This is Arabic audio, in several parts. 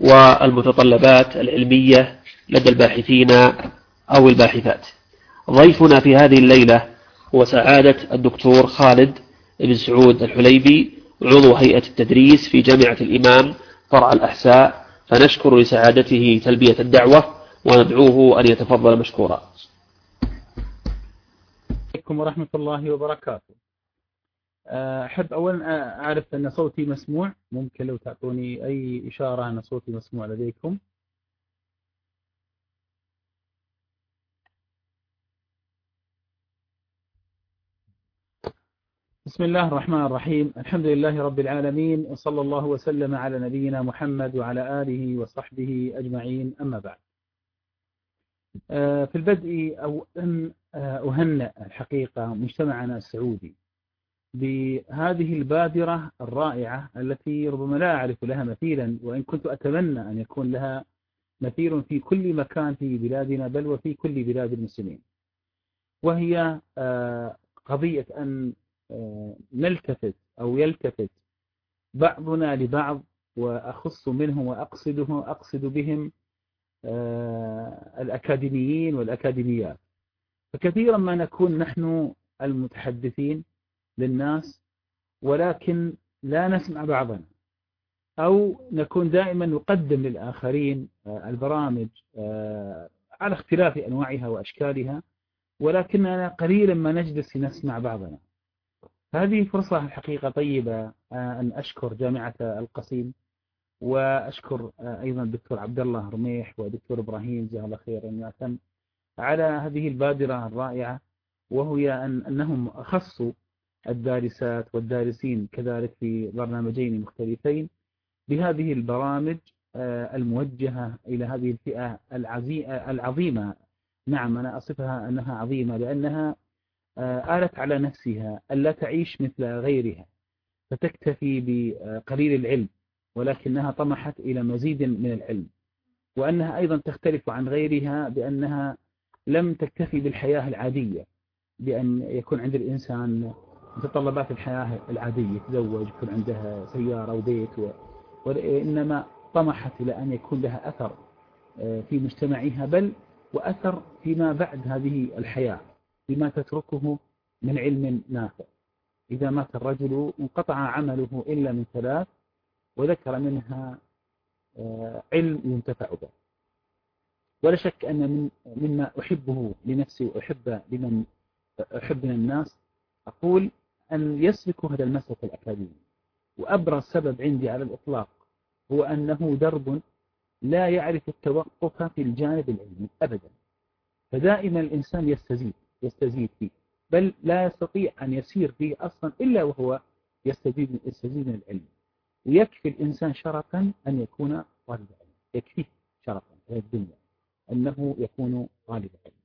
والمتطلبات العلمية لدى الباحثين أو الباحثات. ضيفنا في هذه الليلة هو سعادة الدكتور خالد بن سعود الحليبي عضو هيئة التدريس في جامعة الإمام فرع الأحساء. فنشكر لسعادته تلبية الدعوة وندعوه أن يتفضل مشكورا. عليكم ورحمة الله وبركاته. أحب أولا أعرف أن صوتي مسموع. ممكن لو تعطوني أي إشارة أن صوتي مسموع لديكم. بسم الله الرحمن الرحيم. الحمد لله رب العالمين وصلى الله وسلم على نبينا محمد وعلى آله وصحبه أجمعين. أما بعد في البدء أو أن أهنئ الحقيقة مجتمعنا السعودي. بهذه البادرة الرائعة التي ربما لا أعرف لها مثيلا وإن كنت أتمنى أن يكون لها مثير في كل مكان في بلادنا بل وفي كل بلاد المسلمين. وهي قضية أن نلتفت أو يلتفت بعضنا لبعض وأخص منهم وأقصده أقصد بهم الأكاديميين والأكاديميات. فكثيرا ما نكون نحن المتحدثين للناس ولكن لا نسمع بعضنا. أو نكون دائما نقدم للآخرين البرامج على اختلاف أنواعها وأشكالها ولكننا قليلا ما نجلس نسمع بعضنا. هذه فرصة الحقيقة طيبة أن أشكر جامعة القصيم وأشكر أيضا الدكتور عبد الله رميح ودكتور إبراهيم جزاه الله خيرا على هذه البادرة الرائعة وهي أن أنهم خصوا الدارسات والدارسين كذلك في برنامجين مختلفين. بهذه البرامج الموجهة إلى هذه الفئة العظيمة. نعم أنا أصفها أنها عظيمة لأنها آلت على نفسها ألا تعيش مثل غيرها فتكتفي بقليل العلم ولكنها طمحت إلى مزيد من العلم وأنها أيضا تختلف عن غيرها بأنها لم تكتفي بالحياة العادية بأن يكون عند الإنسان متطلبات الحياة العادية يتزوج يكون عندها سيارة وبيت و... وإنما طمحت إلى أن يكون لها أثر في مجتمعها بل وأثر فيما بعد هذه الحياة بما تتركه من علم نافع. إذا مات الرجل انقطع عمله إلا من ثلاث وذكر منها علم ينتفع به. ولا شك أن من مما أحبه لنفسي وأحب لمن أحب من الناس أقول أن يسلكوا هذا المسلك الأكاديمي. وأبرز سبب عندي على الإطلاق هو أنه درب لا يعرف التوقف في الجانب العلمي أبدا. فدائما الإنسان يستزيد يستزيد فيه. بل لا يستطيع أن يسير فيه أصلا إلا وهو يستزيد يستزيد من العلم. ويكفي الإنسان شرفا أن يكون طالب علم. يكفيه شرفا في الدنيا أنه يكون طالب علم.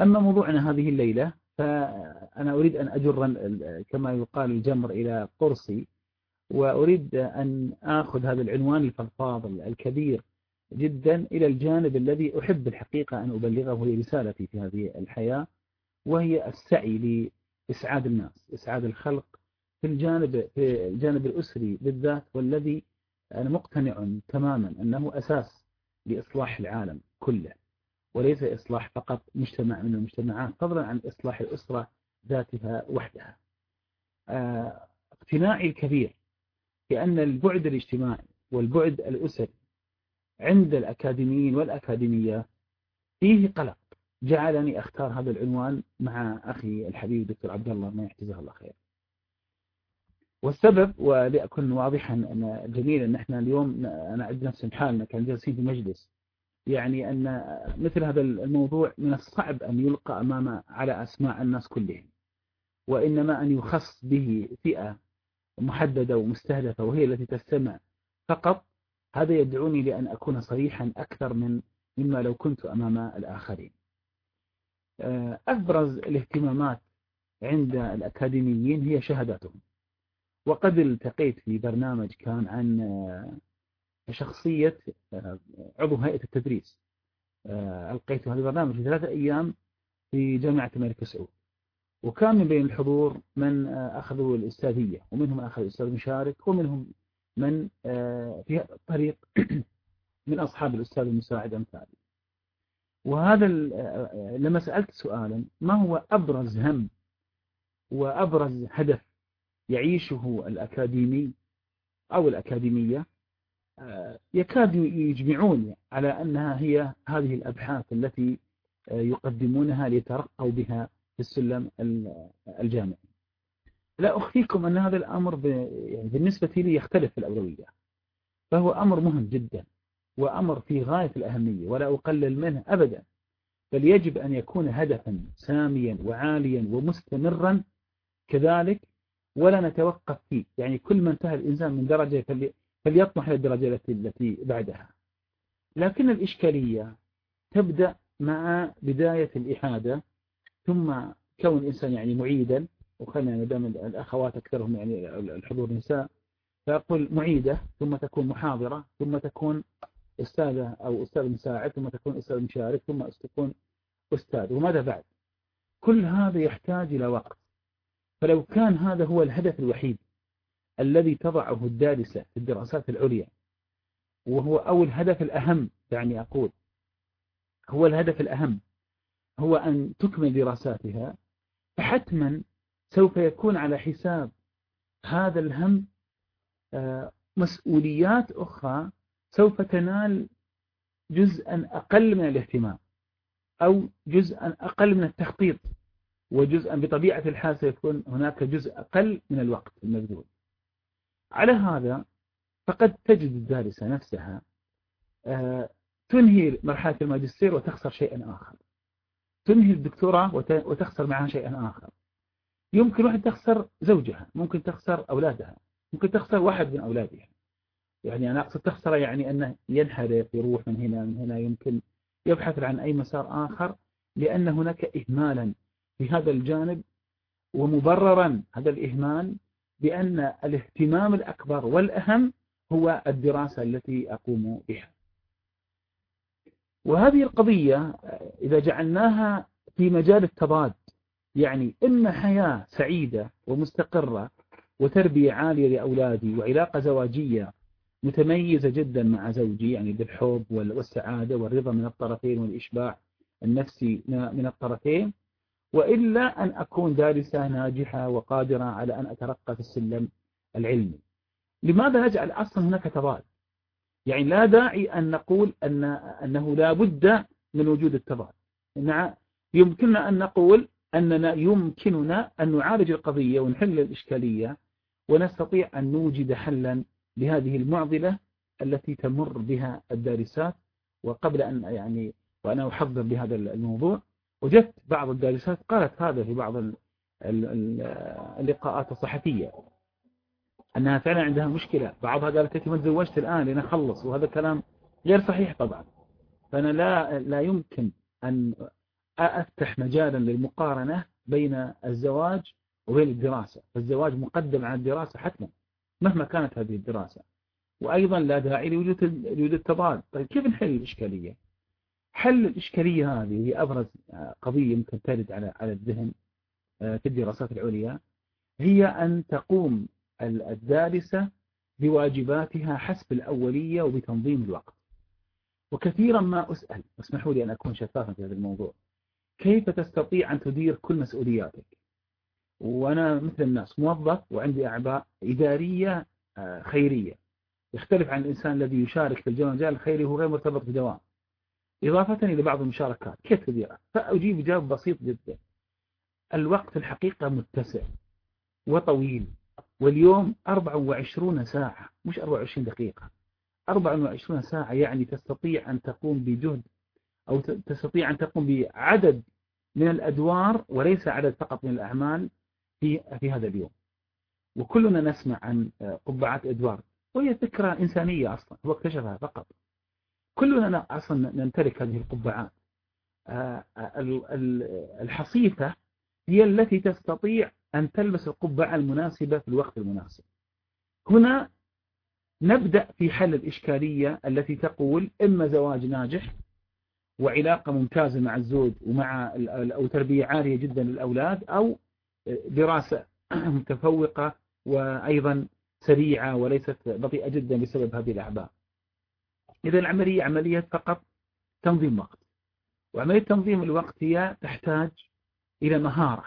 أما موضوعنا هذه الليلة فأنا أريد أن أجر كما يقال الجمر إلى قرصي وأريد أن آخذ هذا العنوان الفضفاض الكبير جدا إلى الجانب الذي أحب الحقيقة أن أبلغه رسالتي في هذه الحياة وهي السعي لإسعاد الناس إسعاد الخلق في الجانب في الجانب الأسري بالذات والذي أنا مقتنع تماما أنه أساس لإصلاح العالم كله. وليس إصلاح فقط مجتمع من المجتمعات فضلا عن إصلاح الأسرة ذاتها وحدها. اقتناعي الكبير بأن البعد الاجتماعي والبعد الأسري عند الأكاديميين والأكاديميات فيه قلق. جعلني أختار هذا العنوان مع أخي الحبيب دكتور عبد الله. ما يحتزه الله خير. والسبب ولأكون واضحا أن جميل أن اليوم أنا عند نفس حالنا كان جالسين في مجلس. يعني أن مثل هذا الموضوع من الصعب أن يلقى أمام على أسماع الناس كلهم وإنما أن يخص به فئة محددة ومستهدفة وهي التي تستمع فقط. هذا يدعوني لأن أكون صريحا أكثر من مما لو كنت أمام الآخرين. أبرز الاهتمامات عند الأكاديميين هي شهاداتهم وقد التقيت في برنامج كان عن شخصية عضو هيئة التدريس. ألقيت هذا البرنامج في ثلاثة أيام في جامعة الملك سعود. وكان من بين الحضور من أخذوا الأستاذية ومنهم من أخذ الأستاذ المشارك ومنهم من في طريق من أصحاب الأستاذ المساعد أمثالي. وهذا لما سألت سؤالا ما هو أبرز هم وأبرز هدف يعيشه الأكاديمي أو الأكاديمية؟ يكاد يجمعون على أنها هي هذه الأبحاث التي يقدمونها ليترقوا بها في السلم الجامعي. لا أخفيكم أن هذا الأمر يعني بالنسبة لي يختلف في الأولوية. فهو أمر مهم جدا وأمر في غاية الأهمية ولا أقلل منه أبدا. بل يجب أن يكون هدفا ساميا وعاليا ومستمرا كذلك ولا نتوقف فيه. يعني كل ما انتهى الإنسان من درجة فليطمح للدرجة التي بعدها. لكن الإشكالية تبدأ مع بداية الإحادة ثم كون الإنسان يعني معيدا وخلنا يعني دائما الأخوات أكثرهم يعني الحضور نساء فأقول معيدة ثم تكون محاضرة ثم تكون أستاذة أو أستاذ مساعد ثم تكون أستاذ مشارك ثم تكون أستاذ وماذا بعد؟ كل هذا يحتاج إلى وقت. فلو كان هذا هو الهدف الوحيد الذي تضعه الدارسة في الدراسات العليا وهو أو الهدف الأهم يعني أقول هو الهدف الأهم هو أن تكمل دراساتها فحتما سوف يكون على حساب هذا الهم آه، مسؤوليات أخرى سوف تنال جزءا أقل من الاهتمام أو جزءا أقل من التخطيط وجزءا بطبيعة الحال سيكون هناك جزء أقل من الوقت المبذول على هذا فقد تجد الدارسة نفسها آه، تنهي مرحلة الماجستير وتخسر شيئا آخر. تنهي الدكتوراه وتخسر معها شيئا آخر. يمكن واحد تخسر زوجها ممكن تخسر أولادها ممكن تخسر واحد من أولادها. يعني أنا أقصد تخسر يعني أنه ينحرف يروح من هنا من هنا يمكن يبحث عن أي مسار آخر لأن هناك إهمالا في هذا الجانب ومبررا هذا الإهمال بأن الاهتمام الأكبر والأهم هو الدراسة التي أقوم بها. وهذه القضية إذا جعلناها في مجال التضاد يعني إما حياة سعيدة ومستقرة وتربية عالية لأولادي وعلاقة زواجية متميزة جدا مع زوجي يعني بالحب والسعادة والرضا من الطرفين والإشباع النفسي من الطرفين وإلا أن أكون دارسة ناجحة وقادرة على أن أترقى في السلم العلمي. لماذا نجعل أصلا هناك تضاد؟ يعني لا داعي أن نقول أن أنه لا بد من وجود التضاد. يمكننا أن نقول أننا يمكننا أن نعالج القضية ونحل الإشكالية ونستطيع أن نوجد حلا لهذه المعضلة التي تمر بها الدارسات. وقبل أن يعني وأنا أحضر بهذا الموضوع وجدت بعض الدارسات قالت هذا في بعض اللقاءات الصحفية أنها فعلا عندها مشكلة. بعضها قالت أنت ما تزوجت الآن لأن أخلص وهذا كلام غير صحيح طبعا. فأنا لا, لا يمكن أن أفتح مجالا للمقارنة بين الزواج وبين الدراسة. فالزواج مقدم على الدراسة حتما مهما كانت هذه الدراسة. وأيضا لا داعي لوجود التضاد. طيب كيف نحل الإشكالية؟ حل الإشكالية هذه هي أبرز قضية يمكن ترد على على الذهن آه، في الدراسات العليا هي أن تقوم الدارسة بواجباتها حسب الأولية وبتنظيم الوقت. وكثيرا ما أسأل اسمحوا لي أن أكون شفافا في هذا الموضوع كيف تستطيع أن تدير كل مسؤولياتك؟ وأنا مثل الناس موظف وعندي أعباء إدارية آه، خيرية. يختلف عن الإنسان الذي يشارك في المجال الخيري وهو غير مرتبط بدوام إضافة إلى بعض المشاركات. كيف تديرها فأجيب جواب بسيط جدا. الوقت الحقيقة متسع وطويل واليوم 24 ساعة مش 24 دقيقة. 24 ساعة يعني تستطيع أن تقوم بجهد أو تستطيع أن تقوم بعدد من الأدوار وليس عدد فقط من الأعمال في في هذا اليوم. وكلنا نسمع عن قبعات إدوارد وهي فكرة إنسانية أصلا هو اكتشفها فقط. كلنا أصلا نمتلك هذه القبعات آه، الحصيفة هي التي تستطيع أن تلبس القبعة المناسبة في الوقت المناسب. هنا نبدأ في حل الإشكالية التي تقول إما زواج ناجح وعلاقة ممتازة مع الزوج ومع أو تربية عالية جدا للأولاد أو دراسة متفوقة وأيضا سريعة وليست بطيئة جدا بسبب هذه الأعباء. إذا العملية عملية فقط تنظيم وقت. وعملية تنظيم الوقت هي تحتاج إلى مهارة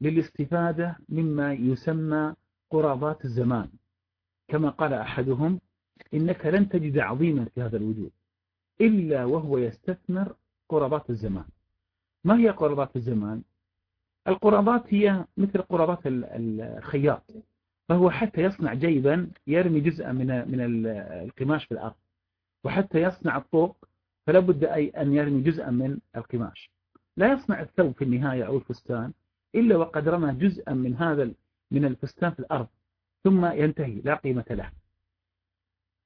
للاستفادة مما يسمى قرابات الزمان. كما قال أحدهم إنك لن تجد عظيما في هذا الوجود إلا وهو يستثمر قرابات الزمان. ما هي قرابات الزمان؟ القرابات هي مثل قرابات الخياط. فهو حتى يصنع جيبا يرمي جزءا من من القماش في الأرض. وحتى يصنع الطوق فلا بد أي أن يرمي جزءا من القماش. لا يصنع الثوب في النهاية أو الفستان إلا وقد رمى جزءا من هذا من الفستان في الأرض ثم ينتهي لا قيمة له.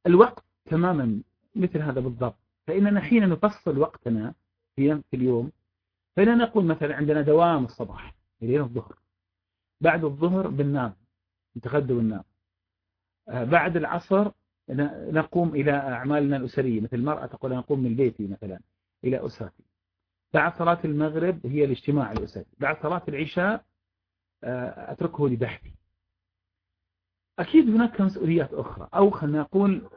الوقت تماما مثل هذا بالضبط. فإننا حين نفصل وقتنا في اليوم فإننا نقول مثلا عندنا دوام الصباح إلى الظهر بعد الظهر بننام نتغدى وننام آه، بعد العصر نقوم إلى أعمالنا الأسرية مثل المرأة تقول أنا أقوم من بيتي مثلا إلى أسرتي. بعد صلاة المغرب هي الاجتماع الأسري. بعد صلاة العشاء آه، أتركه لبحثي. أكيد هناك مسؤوليات أخرى. أو خلينا نقول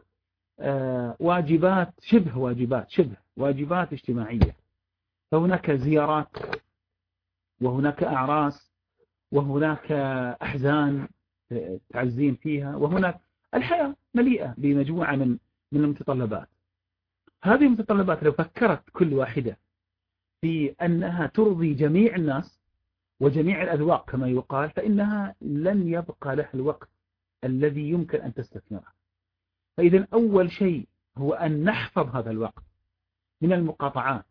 آه، واجبات شبه واجبات شبه واجبات اجتماعية. فهناك زيارات وهناك أعراس وهناك أحزان تعزين فيها وهناك الحياة. مليئة بمجموعة من من المتطلبات. هذه المتطلبات لو فكرت كل واحدة في أنها ترضي جميع الناس وجميع الأذواق كما يقال فإنها لن يبقى لها الوقت الذي يمكن أن تستثمره فإذا أول شيء هو أن نحفظ هذا الوقت من المقاطعات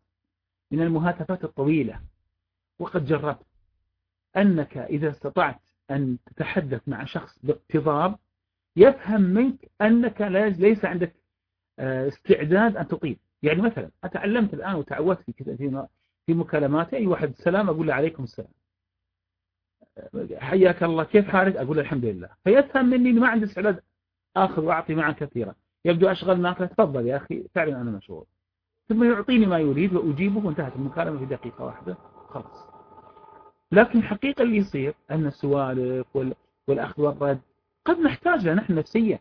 من المهاتفات الطويلة. وقد جربت أنك إذا استطعت أن تتحدث مع شخص باقتضاب يفهم منك أنك ليس عندك آه، استعداد أن تطيل يعني مثلا أتعلمت الآن وتعودت في في مكالماتي أي واحد السلام أقول له عليكم السلام. حياك الله كيف حالك؟ أقول الحمد لله. فيفهم مني ما عندي استعداد آخذ وأعطي معه كثيرا. يبدو أشغل معك تفضل يا أخي فعلا أنا مشغول. ثم يعطيني ما يريد وأجيبه وانتهت المكالمة في دقيقة واحدة. خلاص. لكن حقيقة اللي يصير أن السوالف والأخذ والرد قد نحتاج لها نحن نفسيا.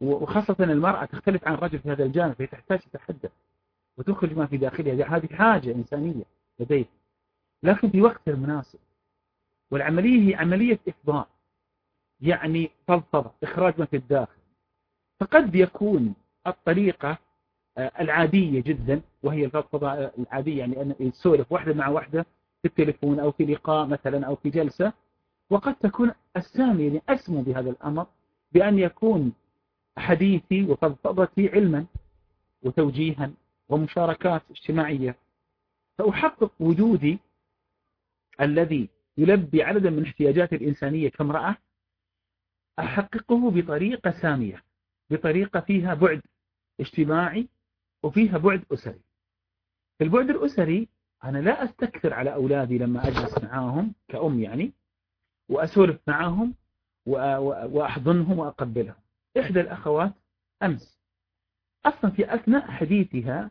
وخاصة المرأة تختلف عن الرجل في هذا الجانب هي تحتاج تتحدث وتخرج ما في داخلها. هذه حاجة إنسانية لديه لكن في وقت المناسب. والعملية هي عملية إفضاء يعني فضفضة إخراج ما في الداخل. فقد يكون الطريقة آه، العادية جدا وهي الفضفضة العادية يعني أن يسولف واحدة مع واحدة في التليفون أو في لقاء مثلا أو في جلسة وقد تكون السامي يعني أسمو بهذا الأمر بأن يكون حديثي وفضفضتي علما وتوجيها ومشاركات اجتماعية. فأحقق وجودي الذي يلبي عددا من احتياجات الإنسانية كامرأة أحققه بطريقة سامية بطريقة فيها بعد اجتماعي وفيها بعد أسري. في البعد الأسري أنا لا أستكثر على أولادي لما أجلس معاهم كأم يعني وأسولف معاهم وأحضنهم وأقبلهم. إحدى الأخوات أمس. أصلا في أثناء حديثها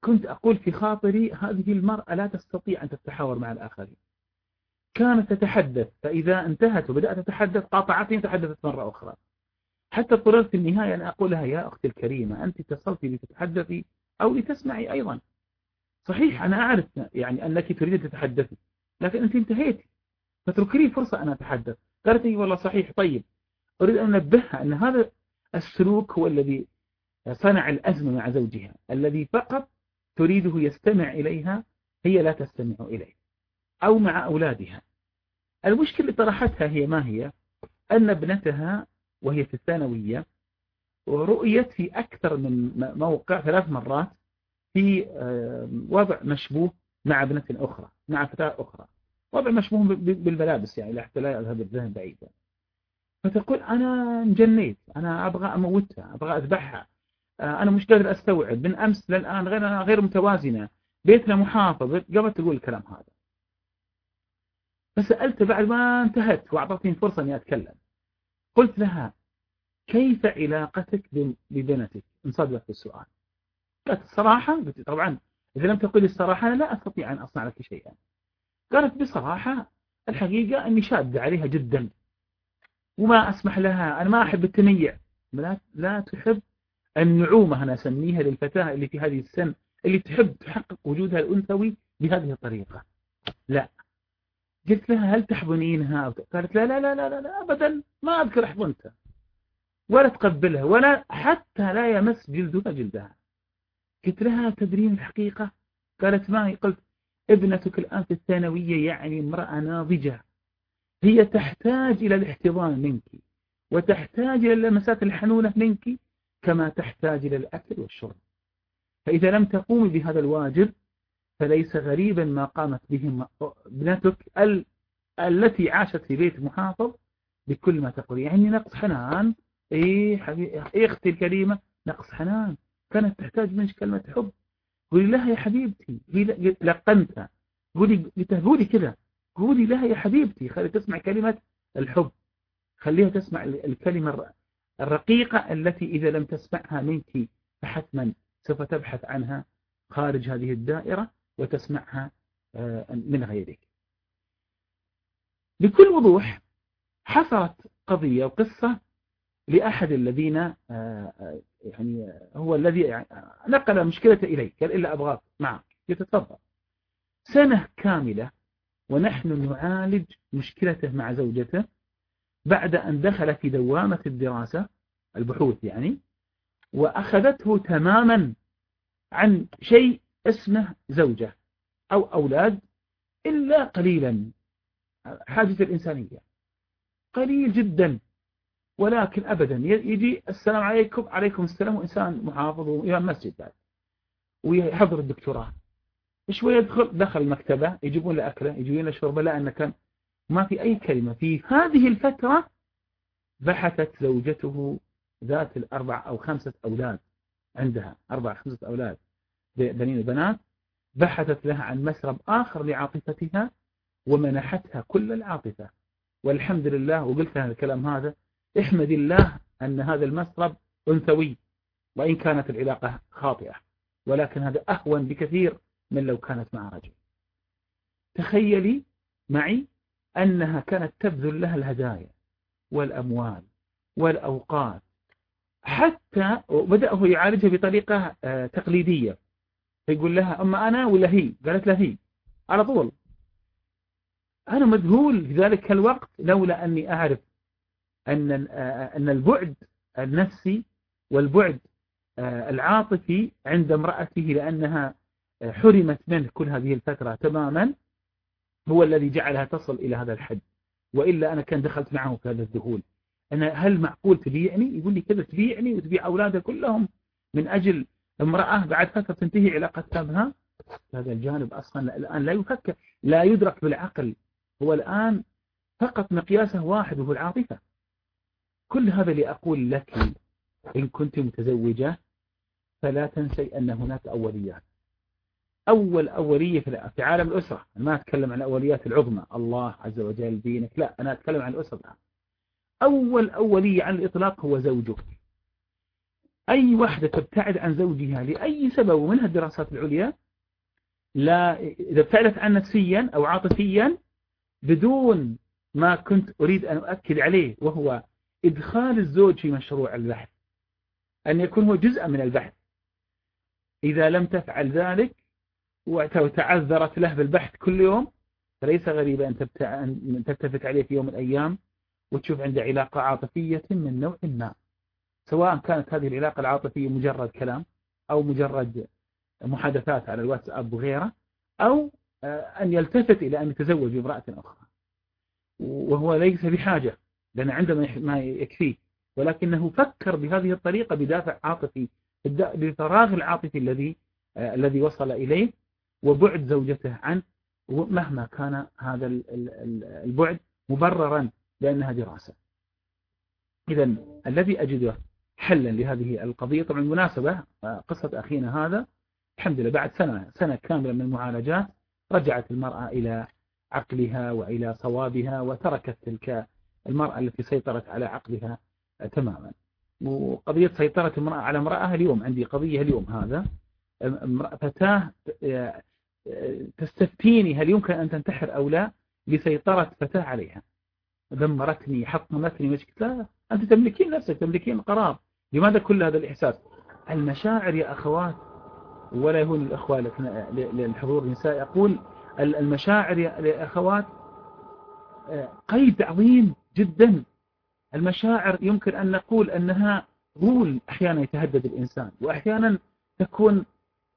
كنت أقول في خاطري هذه المرأة لا تستطيع أن تتحاور مع الآخرين. كانت تتحدث فإذا انتهت وبدأت تتحدث قاطعتني تحدثت مرة أخرى. حتى اضطررت في النهاية أن أقول لها يا أختي الكريمة أنت اتصلتي لتتحدثي أو لتسمعي أيضا. صحيح أنا أعرف يعني أنك تريد أن تتحدثي لكن أنت انتهيتي. فتركي لي فرصة أن أتحدث. قالت لي والله صحيح طيب. أريد أن أنبهها أن هذا السلوك هو الذي صنع الأزمة مع زوجها الذي فقط تريده يستمع إليها هي لا تستمع إليه أو مع أولادها. المشكلة اللي طرحتها هي ما هي؟ أن ابنتها وهي في الثانوية رؤيت في أكثر من موقع ثلاث مرات في وضع مشبوه مع ابنة أخرى مع فتاة أخرى. وضع مشبوه بالملابس يعني لحتى لا يذهب الذهن بعيدا فتقول أنا انجنيت أنا أبغى أموتها أبغى أذبحها. أنا مش قادر أستوعب. من أمس للآن غير غير متوازنة. بيتنا محافظ. قبل تقول الكلام هذا. فسألت بعد ما انتهت وأعطتني فرصة أني أتكلم. قلت لها كيف علاقتك ببنتك؟ انصدمت في السؤال. قالت الصراحة؟ قلت طبعا إذا لم تقل الصراحة أنا لا أستطيع أن أصنع لك شيئا. قالت بصراحة الحقيقة أني شاد عليها جدا وما أسمح لها أنا ما أحب التنيع لا, لا تحب النعومة أنا أسميها للفتاة اللي في هذه السن اللي تحب تحقق وجودها الأنثوي بهذه الطريقة. لا. قلت لها هل تحضنينها قالت لا لا لا لا, لا أبدا ما أذكر حضنتها ولا تقبلها ولا حتى لا يمس جلدها جلدها. قلت لها تدرين الحقيقة؟ قالت ما قلت ابنتك الآن في الثانوية يعني امرأة ناضجة. هي تحتاج إلى الاحتضان منك وتحتاج إلى اللمسات الحنونة منك كما تحتاج إلى الأكل والشرب. فإذا لم تقومي بهذا الواجب فليس غريبا ما قامت به ابنتك ال... التي عاشت في بيت محافظ بكل ما تقول. يعني نقص حنان. إيه حبيبي إيه أختي الكريمة نقص حنان. كانت تحتاج منك كلمة حب. قولي لها يا حبيبتي هي لقنتها قولي قولي كذا قولي لها يا حبيبتي خلي تسمع كلمة الحب. خليها تسمع الكلمة الرقيقة التي إذا لم تسمعها منك فحتما سوف تبحث عنها خارج هذه الدائرة وتسمعها آه، من غيرك. بكل وضوح حصلت قضية وقصة لأحد الذين آه، آه، يعني هو الذي نقل مشكلته إلي قال إلا أبغاك. معك يتفضل. سنة كاملة ونحن نعالج مشكلته مع زوجته بعد أن دخل في دوامة الدراسة البحوث يعني وأخذته تماما عن شيء اسمه زوجة أو أولاد إلا قليلا. حاجة الإنسانية. قليل جدا. ولكن أبدا. يجي السلام عليكم عليكم السلام وإنسان محافظ وإمام مسجد بعد. ويحضر الدكتوراه. شوية يدخل دخل المكتبة يجيبون له أكلة يجيبون له شربة لا أنه كان ما في أي كلمة. في هذه الفترة بحثت زوجته ذات الأربع أو خمسة أولاد عندها. أربع خمسة أولاد بنين وبنات. بحثت لها عن مسرب آخر لعاطفتها ومنحتها كل العاطفة. والحمد لله وقلت لها الكلام هذا احمد الله أن هذا المسرب أنثوي وإن كانت العلاقة خاطئة ولكن هذا أهون بكثير من لو كانت مع رجل. تخيلي معي أنها كانت تبذل لها الهدايا والأموال والأوقات حتى بدأ هو يعالجها بطريقة آه، تقليدية. فيقول لها أما أنا ولا هي؟ قالت له هي. على طول. أنا مذهول في ذلك الوقت لولا أني أعرف أن آه، أن البعد النفسي والبعد آه، العاطفي عند امرأته لأنها حرمت منه كل هذه الفترة تماما هو الذي جعلها تصل إلى هذا الحد. وإلا أنا كان دخلت معه في هذا الذهول أنا هل معقول تبيعني؟ يقول لي كذا تبيعني وتبيع أولاده كلهم. من أجل امرأة بعد فترة تنتهي علاقتها بها هذا الجانب أصلا الآن لا يفكر لا يدرك بالعقل. هو الآن فقط مقياسه واحد وهو العاطفة. كل هذا لأقول لك إن كنت متزوجة فلا تنسي أن هناك أوليات. أول أولية في عالم الأسرة. أنا ما أتكلم عن الأوليات العظمى. الله عز وجل دينك. لا أنا أتكلم عن الأسرة. أول أولية عن الإطلاق هو زوجك. أي واحدة تبتعد عن زوجها لأي سبب ومنها الدراسات العليا لا إذا ابتعدت عن نفسيا أو عاطفيا بدون ما كنت أريد أن أؤكد عليه وهو إدخال الزوج في مشروع البحث أن يكون هو جزء من البحث. إذا لم تفعل ذلك وتعذرت له بالبحث كل يوم فليس غريبا أن تلتفت عليه في يوم من الأيام وتشوف عنده علاقة عاطفية من نوع ما. سواء كانت هذه العلاقة العاطفية مجرد كلام أو مجرد محادثات على الواتساب وغيره أو آه، أن يلتفت إلى أن يتزوج بامرأة أخرى. وهو ليس بحاجة. لأن عنده ما يكفيه. ولكنه فكر بهذه الطريقة بدافع عاطفي بفراغ العاطفي الذي آه، الذي وصل إليه وبعد زوجته عنه مهما كان هذا البعد مبررا لأنها دراسة. إذا الذي أجده حلا لهذه القضية طبعا مناسبة قصة أخينا هذا. الحمد لله بعد سنة سنة كاملة من المعالجات رجعت المرأة إلى عقلها وإلى صوابها وتركت تلك المرأة التي سيطرت على عقلها تماما. وقضية سيطرة المرأة على امرأة اليوم عندي قضية اليوم هذا. فتاة تستفتيني هل يمكن أن تنتحر أو لا لسيطرة فتاة عليها. دمرتني حطمتني مش لا أنت تملكين نفسك تملكين القرار لماذا كل هذا الإحساس؟ المشاعر يا أخوات ولا يهون الأخوة للحضور. النساء أقول المشاعر يا أخوات آه، قيد عظيم. جدا. المشاعر يمكن أن نقول أنها غول أحيانا يتهدد الإنسان وأحيانا تكون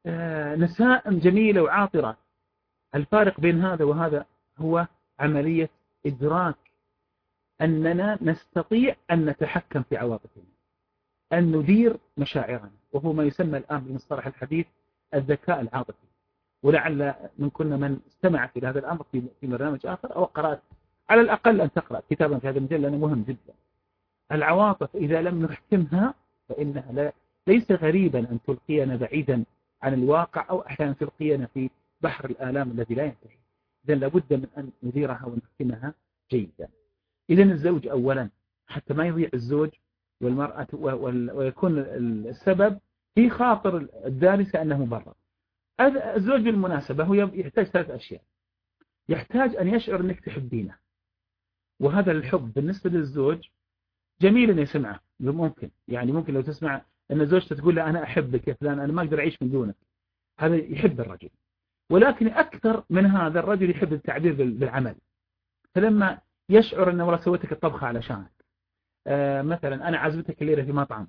آه، نساء جميلة وعاطرة. الفارق بين هذا وهذا هو عملية إدراك أننا نستطيع أن نتحكم في عواطفنا أن ندير مشاعرنا وهو ما يسمى الآن بمصطلح الحديث الذكاء العاطفي. ولعل من كنا من استمع في هذا الأمر في برنامج آخر أو قرأت على الأقل أن تقرأ كتابا في هذا المجال لأنه مهم جدا. العواطف إذا لم نحكمها فإنها لا ليس غريبا أن تلقينا بعيدا عن الواقع أو أحيانا تلقينا في بحر الآلام الذي لا ينتهي. إذا لابد من أن نديرها ونحكمها جيدا. إذا الزوج أولا حتى ما يضيع الزوج والمرأة ويكون السبب في خاطر الدارسة أنه مبرر. الزوج بالمناسبة هو يحتاج ثلاث أشياء. يحتاج أن يشعر أنك تحبينه وهذا الحب بالنسبة للزوج جميل أن يسمعه ممكن. يعني ممكن لو تسمع أن زوجته تقول له أنا أحبك يا فلان أنا ما أقدر أعيش من دونك. هذا يحب الرجل. ولكن أكثر من هذا الرجل يحب التعبير بالعمل. فلما يشعر أنه والله سويتك الطبخة علشانك. آه مثلا أنا عزمتك الليلة في مطعم.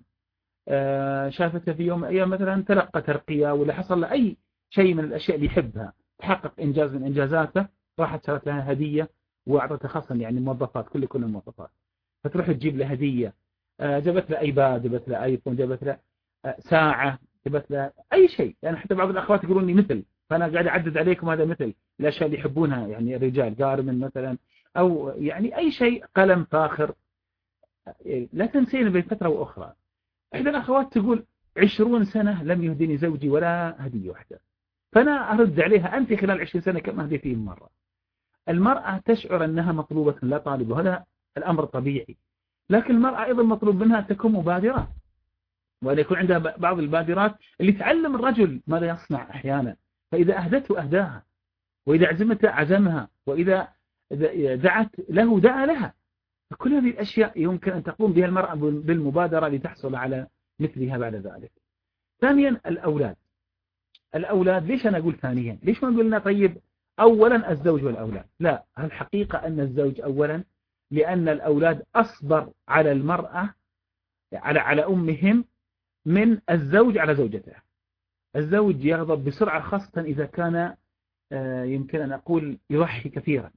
آه شافته في يوم أيام مثلا تلقى ترقية ولا حصل له أي شيء من الأشياء اللي يحبها. تحقق إنجاز من إنجازاته راحت شرت لها هدية. وأعطتها خاصة يعني موظفات كل كل الموظفات فتروح تجيب له هدية آه جابت له iPad جابت له iPhone جابت له آه ساعة جابت له أي شيء. يعني حتى بعض الأخوات يقولون لي مثل فأنا قاعد أعدد عليكم هذا مثل. الأشياء اللي يحبونها يعني الرجال جارمن مثلا أو يعني أي شيء قلم فاخر. لا تنسين بين فترة وأخرى. إحدى الأخوات تقول عشرون سنة لم يهدني زوجي ولا هدية واحدة. فأنا أرد عليها أنت خلال عشرين سنة كم هديتين مرة؟ المرأة تشعر أنها مطلوبة لا طالب وهذا الأمر طبيعي. لكن المرأة أيضا مطلوب منها أن تكون مبادرة وأن يكون عندها بعض البادرات اللي تعلم الرجل ماذا يصنع أحيانا. فإذا أهدته أهداها وإذا عزمت عزمها وإذا دعت له دعا لها. فكل هذه الأشياء يمكن أن تقوم بها المرأة بالمبادرة لتحصل على مثلها بعد ذلك. ثانيا الأولاد. الأولاد ليش أنا أقول ثانيا؟ ليش ما قلنا طيب أولا الزوج والأولاد. لا الحقيقة أن الزوج أولا؟ لأن الأولاد أصبر على المرأة على على أمهم من الزوج على زوجته. الزوج يغضب بسرعة خاصة إذا كان آه، يمكن أن أقول يضحي كثيرا.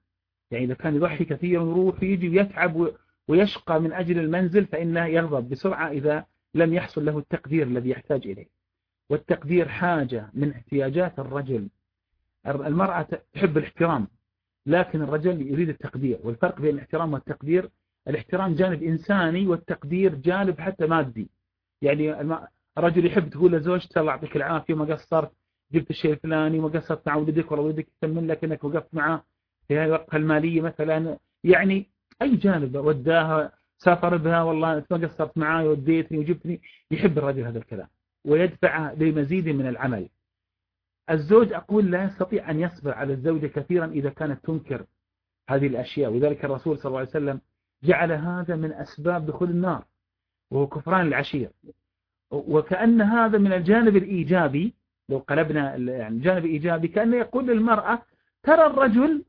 يعني إذا كان يضحي كثيرا ويروح ويجي ويتعب ويشقى من أجل المنزل فإنه يغضب بسرعة إذا لم يحصل له التقدير الذي يحتاج إليه. والتقدير حاجة من احتياجات الرجل المرأة تحب الاحترام لكن الرجل يريد التقدير والفرق بين الاحترام والتقدير الاحترام جانب إنساني والتقدير جانب حتى مادي. يعني الرجل يحب تقول لزوجته الله يعطيك العافية ما قصرت جبت الشيء الفلاني وما قصرت مع ولدك ولا ولدك يتمنى لك إنك وقفت معه في هذه الوقفة المالية مثلا. يعني أي جانب وداها سافر بها والله ما قصرت معاي وديتني وجبتني يحب الرجل هذا الكلام ويدفعه لمزيد من العمل. الزوج أقول لا يستطيع أن يصبر على الزوجة كثيرا إذا كانت تنكر هذه الأشياء. وذلك الرسول صلى الله عليه وسلم جعل هذا من أسباب دخول النار وهو كفران العشير. وكأن هذا من الجانب الإيجابي لو قلبنا يعني الجانب الإيجابي كأنه يقول للمرأة ترى الرجل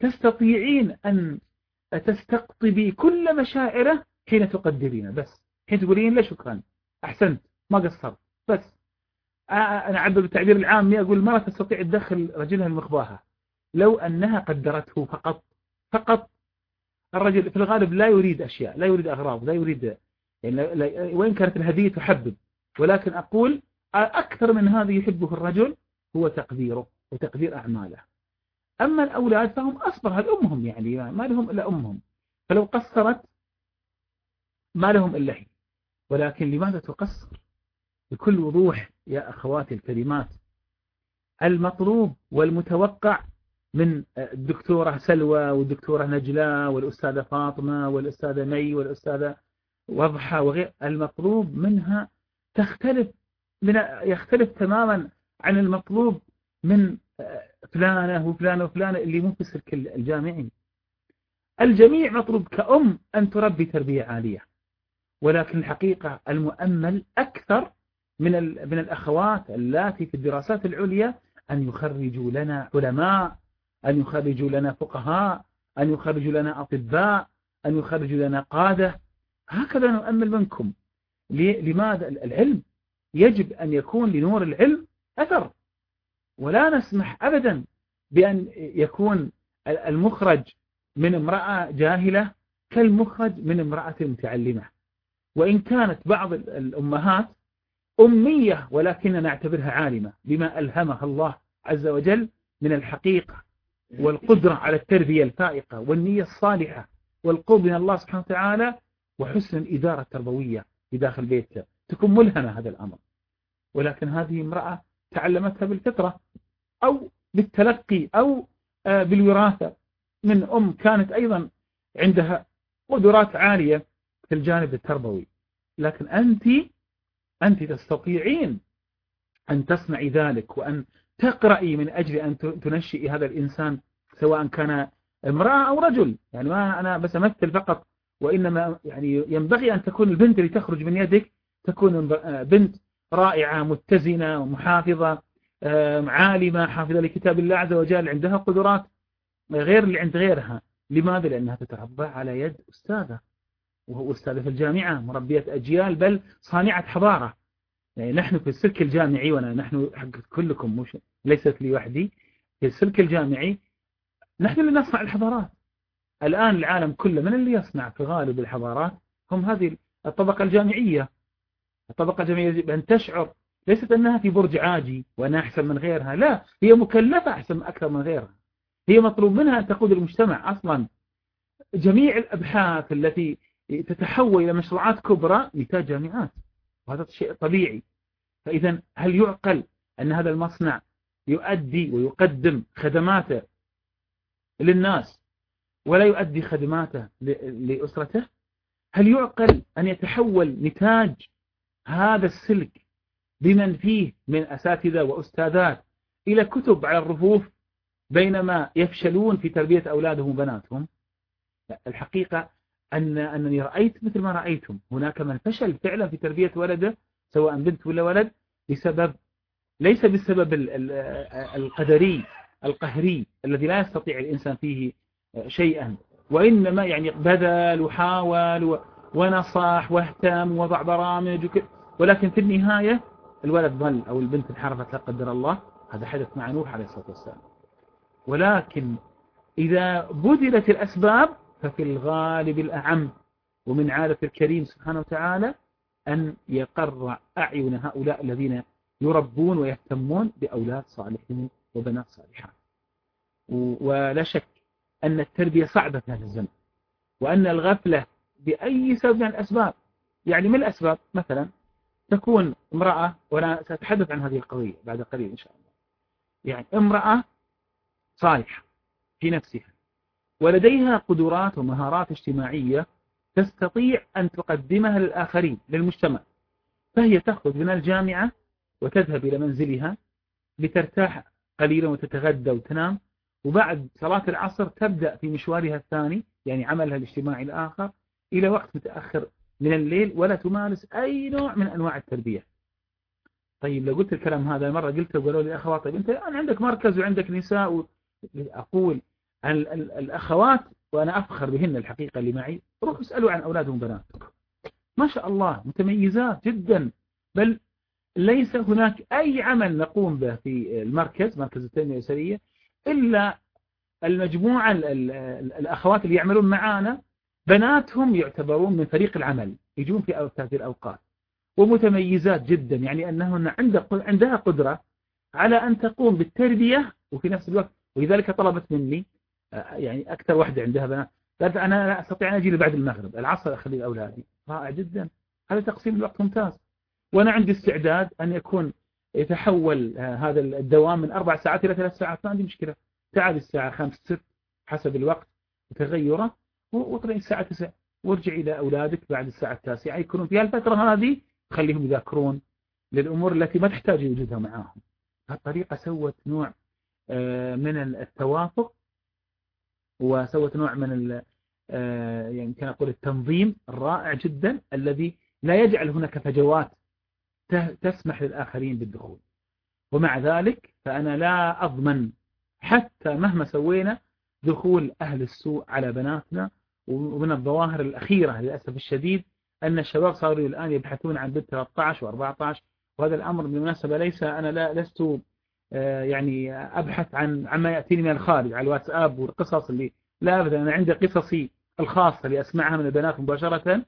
تستطيعين أن تستقطبي كل مشاعره حين تقدرين بس حين تقولين لا شكرا أحسنت ما قصرت بس. أنا أعبر بالتعبير العامي أقول المرأة تستطيع تدخل رجلها المخباها لو أنها قدرته فقط فقط الرجل في الغالب لا يريد أشياء لا يريد أغراض لا يريد يعني وين كانت الهدية تحبب. ولكن أقول أكثر من هذا يحبه الرجل هو تقديره وتقدير أعماله. أما الأولاد فهم أصبر هذه أمهم يعني ما لهم إلا أمهم. فلو قصرت ما لهم إلا هي. ولكن لماذا تقصر؟ بكل وضوح يا أخواتي الكريمات المطلوب والمتوقع من الدكتورة سلوى والدكتورة نجلاء والأستاذة فاطمة والأستاذة مي والأستاذة وضحى وغير المطلوب منها تختلف من يختلف تماما عن المطلوب من فلانة وفلانة وفلانة اللي مو في السلك الجامعي. الجميع مطلوب كأم أن تربي تربية عالية ولكن الحقيقة المؤمل أكثر من من الأخوات اللاتي في الدراسات العليا أن يخرجوا لنا علماء أن يخرجوا لنا فقهاء أن يخرجوا لنا أطباء أن يخرجوا لنا قادة. هكذا نؤمل منكم. لماذا؟ العلم يجب أن يكون لنور العلم أثر. ولا نسمح أبدا بأن يكون المخرج من امرأة جاهلة كالمخرج من امرأة متعلمة. وإن كانت بعض الأمهات أمية ولكننا نعتبرها عالمة بما ألهمها الله عز وجل من الحقيقة والقدرة على التربية الفائقة والنية الصالحة والقرب من الله سبحانه وتعالى وحسن الإدارة التربوية في داخل بيتها تكون ملهمة هذا الأمر. ولكن هذه امرأة تعلمتها بالفطرة أو بالتلقي أو آه، بالوراثة. من أم كانت أيضا عندها قدرات عالية في الجانب التربوي. لكن أنت أنت تستطيعين أن تصنعي ذلك وأن تقرأي من أجل أن تنشئي هذا الإنسان سواء كان امرأة أو رجل. يعني ما أنا بس أمثل فقط وإنما يعني ينبغي أن تكون البنت اللي تخرج من يدك تكون بنت رائعة متزنة محافظة عالمة حافظة لكتاب الله عز وجل عندها قدرات غير اللي عند غيرها. لماذا؟ لأنها تتربى على يد أستاذة. وهو أستاذة في الجامعة مربية أجيال بل صانعة حضارة. يعني نحن في السلك الجامعي وأنا نحن حق كلكم مش ليست لي وحدي في السلك الجامعي نحن اللي نصنع الحضارات. الآن العالم كله من اللي يصنع في غالب الحضارات؟ هم هذه الطبقة الجامعية. الطبقة الجامعية يجب أن تشعر. ليست أنها في برج عاجي وأنها أحسن من غيرها لا. هي مكلفة أحسن أكثر من غيرها. هي مطلوب منها أن تقود المجتمع أصلا. جميع الأبحاث التي تتحول إلى مشروعات كبرى نتاج جامعات. وهذا شيء طبيعي. فإذا هل يعقل أن هذا المصنع يؤدي ويقدم خدماته للناس ولا يؤدي خدماته لأسرته؟ هل يعقل أن يتحول نتاج هذا السلك بمن فيه من أساتذة وأستاذات إلى كتب على الرفوف بينما يفشلون في تربية أولادهم وبناتهم؟ الحقيقة أن أنني رأيت مثل ما رأيتم. هناك من فشل فعلا في تربية ولده سواء بنت ولا ولد بسبب ليس بالسبب القدري القهري الذي لا يستطيع الإنسان فيه شيئا. وإنما يعني بذل وحاول ونصح واهتم وضع برامج ولكن في النهاية الولد ظل أو البنت انحرفت لا قدر الله. هذا حدث مع نوح عليه الصلاة والسلام. ولكن إذا بذلت الأسباب ففي الغالب الأعم. ومن عادة الكريم سبحانه وتعالى أن يقر أعين هؤلاء الذين يربون ويهتمون بأولاد صالحين وبنات صالحات. ولا شك أن التربية صعبة في هذا الزمن. وأن الغفلة بأي سبب من الأسباب يعني من الأسباب؟ مثلا تكون امرأة وأنا سأتحدث عن هذه القضية بعد قليل إن شاء الله. يعني امرأة صالحة في نفسها ولديها قدرات ومهارات اجتماعية تستطيع أن تقدمها للآخرين للمجتمع. فهي تخرج من الجامعة وتذهب إلى منزلها لترتاح قليلا وتتغدى وتنام. وبعد صلاة العصر تبدأ في مشوارها الثاني يعني عملها الاجتماعي الآخر إلى وقت متأخر من الليل ولا تمارس أي نوع من أنواع التربية. طيب لو قلت الكلام هذا مرة قلت وقالوا لي أخوات طيب أنت الآن عندك مركز وعندك نساء و... أقول الأخوات وأنا أفخر بهن الحقيقة اللي معي روحوا اسألوا عن أولادهم بناتكم. ما شاء الله متميزات جدا. بل ليس هناك أي عمل نقوم به في المركز مركز التنمية الأسرية إلا المجموعة الأخوات اللي يعملون معانا. بناتهم يعتبرون من فريق العمل يجون في هذه الأوقات. ومتميزات جدا يعني أنهن عندها قدرة على أن تقوم بالتربية وفي نفس الوقت ولذلك طلبت مني يعني أكثر واحدة عندها. بنات قالت أنا لا أستطيع أن أجي بعد المغرب. العصر أخلي لأولادي. رائع جدا. هذا تقسيم الوقت ممتاز. وأنا عندي استعداد أن يكون يتحول آه، هذا الدوام من أربع ساعات إلى ثلاث ساعات. ما عندي مشكلة. تعال الساعة خمس ست حسب الوقت وتغيره واطلع الساعة تسع وارجع إلى أولادك بعد الساعة التاسعة. يكونون في الفترة هذه خليهم يذاكرون للأمور التي ما تحتاج وجودها معاهم. هالطريقة سوت نوع آه، من التوافق وسوت نوع من آه، يعني كان أقول التنظيم الرائع جدا الذي لا يجعل هناك فجوات تسمح للآخرين بالدخول. ومع ذلك فأنا لا أضمن حتى مهما سوينا دخول أهل السوء على بناتنا. ومن الظواهر الأخيرة للأسف الشديد أن الشباب صاروا الآن يبحثون عن بنت 13 و14 وهذا الأمر بالمناسبة ليس أنا لا لست يعني أبحث عن عما يأتيني من الخارج على الواتساب والقصص اللي لا أبدا. أنا عندي قصصي الخاصة اللي أسمعها من البنات مباشرة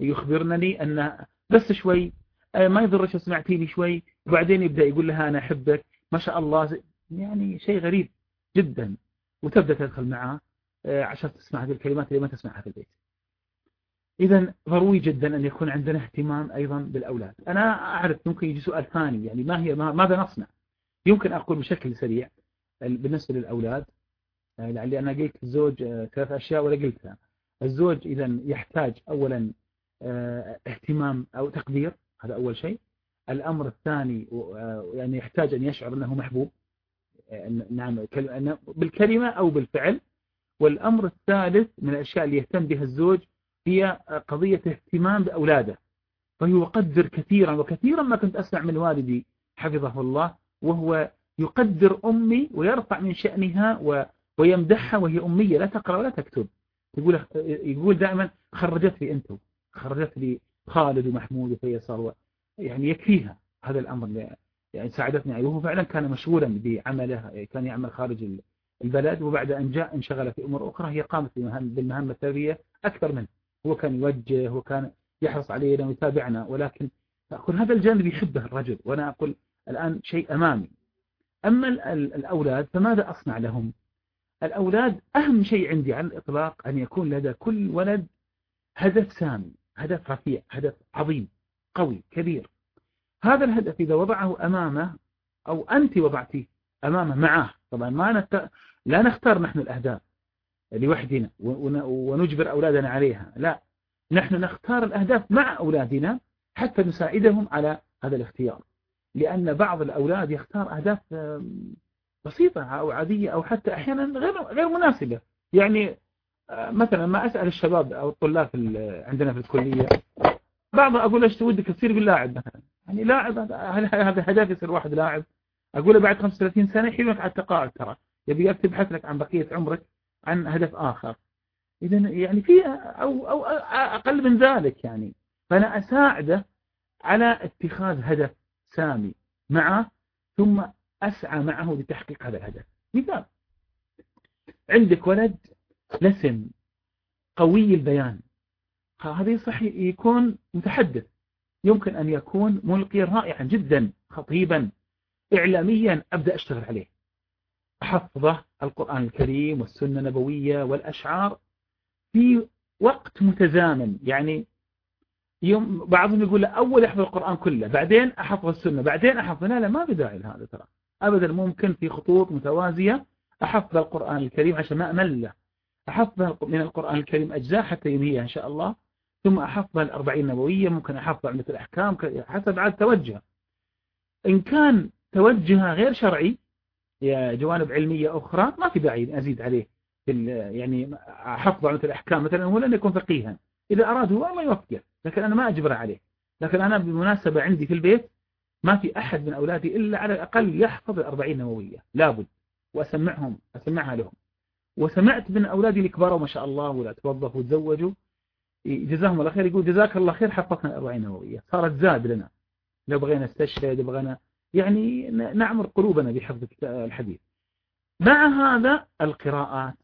يخبرنني أن بس شوي آه، ما يضرش سمعتيني شوي. وبعدين يبدأ يقول لها أنا أحبك. ما شاء الله يعني شيء غريب جدا. وتبدأ تدخل معه آه، عشان تسمع هذه الكلمات اللي ما تسمعها في البيت. إذا ضروري جدا أن يكون عندنا اهتمام أيضا بالأولاد. أنا أعرف ممكن يجي سؤال ثاني يعني ما هي ماذا نصنع؟ يمكن أقول بشكل سريع بالنسبة للأولاد آه، لعلي أنا قلت الزوج ثلاث أشياء ولا قلتها. الزوج إذا يحتاج أولا اهتمام أو تقدير هذا أول شيء. الأمر الثاني يعني يحتاج أن يشعر أنه محبوب نعم بالكلمة أو بالفعل. والأمر الثالث من الأشياء اللي يهتم بها الزوج هي قضية اهتمام بأولاده. فهو يقدر كثيرا وكثيرا ما كنت أسمع من والدي حفظه الله وهو يقدر أمي ويرفع من شأنها ويمدحها وهي أمية لا تقرأ ولا تكتب. يقول يقول دائما خرجت لي أنتم خرجت لي خالد ومحمود وفيصل يعني يكفيها هذا الأمر. يعني ساعدتني. عليه وهو فعلا كان مشغولا بعمله كان يعمل خارج البلد. وبعد أن جاء انشغل في أمور أخرى. هي قامت بالمهام التربية أكثر منه. هو كان يوجه وكان يحرص علينا ويتابعنا. ولكن أقول هذا الجانب يحبه الرجل. وأنا أقول الآن شيء أمامي. أما الأولاد فماذا أصنع لهم؟ الأولاد أهم شيء عندي على الإطلاق أن يكون لدى كل ولد هدف سامي هدف رفيع هدف عظيم قوي كبير. هذا الهدف إذا وضعه أمامه أو أنت وضعتيه أمامه معه طبعا ما نت... لا نختار نحن الأهداف لوحدنا ونجبر أولادنا عليها لا. نحن نختار الأهداف مع أولادنا حتى نساعدهم على هذا الاختيار. لأن بعض الأولاد يختار أهداف بسيطة أو عادية أو حتى أحيانا غير غير مناسبة. يعني مثلا ما أسأل الشباب أو الطلاب عندنا في الكلية بعض أقول إيش ودك تصير باللاعب مثلا. يعني لاعب هذا هدف يصير واحد لاعب. أقول له بعد 35 سنة يحيلك على التقاعد ترى. يبي تبحث لك عن بقية عمرك عن هدف آخر. إذا يعني في أو, أو أقل من ذلك يعني. فأنا أساعده على اتخاذ هدف سامي معه ثم أسعى معه لتحقيق هذا الهدف. مثال عندك ولد لسن قوي البيان. هذا يصح يكون متحدث. يمكن أن يكون ملقيا رائعا جدا خطيبا إعلاميا أبدأ أشتغل عليه. أحفظه القرآن الكريم والسنة النبوية والأشعار في وقت متزامن. يعني يوم بعضهم يقول أول أحفظ القرآن كله بعدين أحفظ السنة بعدين أحفظ. لا لا ما بداعي لهذا ترى. أبدا ممكن في خطوط متوازية أحفظ القرآن الكريم عشان ما أمل أحفظ من القرآن الكريم أجزاء حتى ينهيها إن شاء الله. ثم أحفظ الأربعين النووية ممكن أحفظ عملة الأحكام حسب عاد توجه. إن كان توجهها غير شرعي يا جوانب علمية أخرى ما في داعي أزيد عليه يعني أحفظ عملة الأحكام. مثلا هو لن يكون فقيها. إذا أراد هو الله يوفقه. لكن أنا ما أجبر عليه. لكن أنا بالمناسبة عندي في البيت ما في أحد من أولادي إلا على الأقل يحفظ الأربعين نووية. لابد. وأسمعهم أسمعها لهم. وسمعت من أولادي الكبار ما شاء الله ولا توظفوا وتزوجوا. جزاهم الله خير. يقول جزاك الله خير حفظنا الأربعين نووية. صارت زاد لنا. لو بغينا نستشهد بغينا يعني نعمر قلوبنا بحفظ الحديث. مع هذا القراءات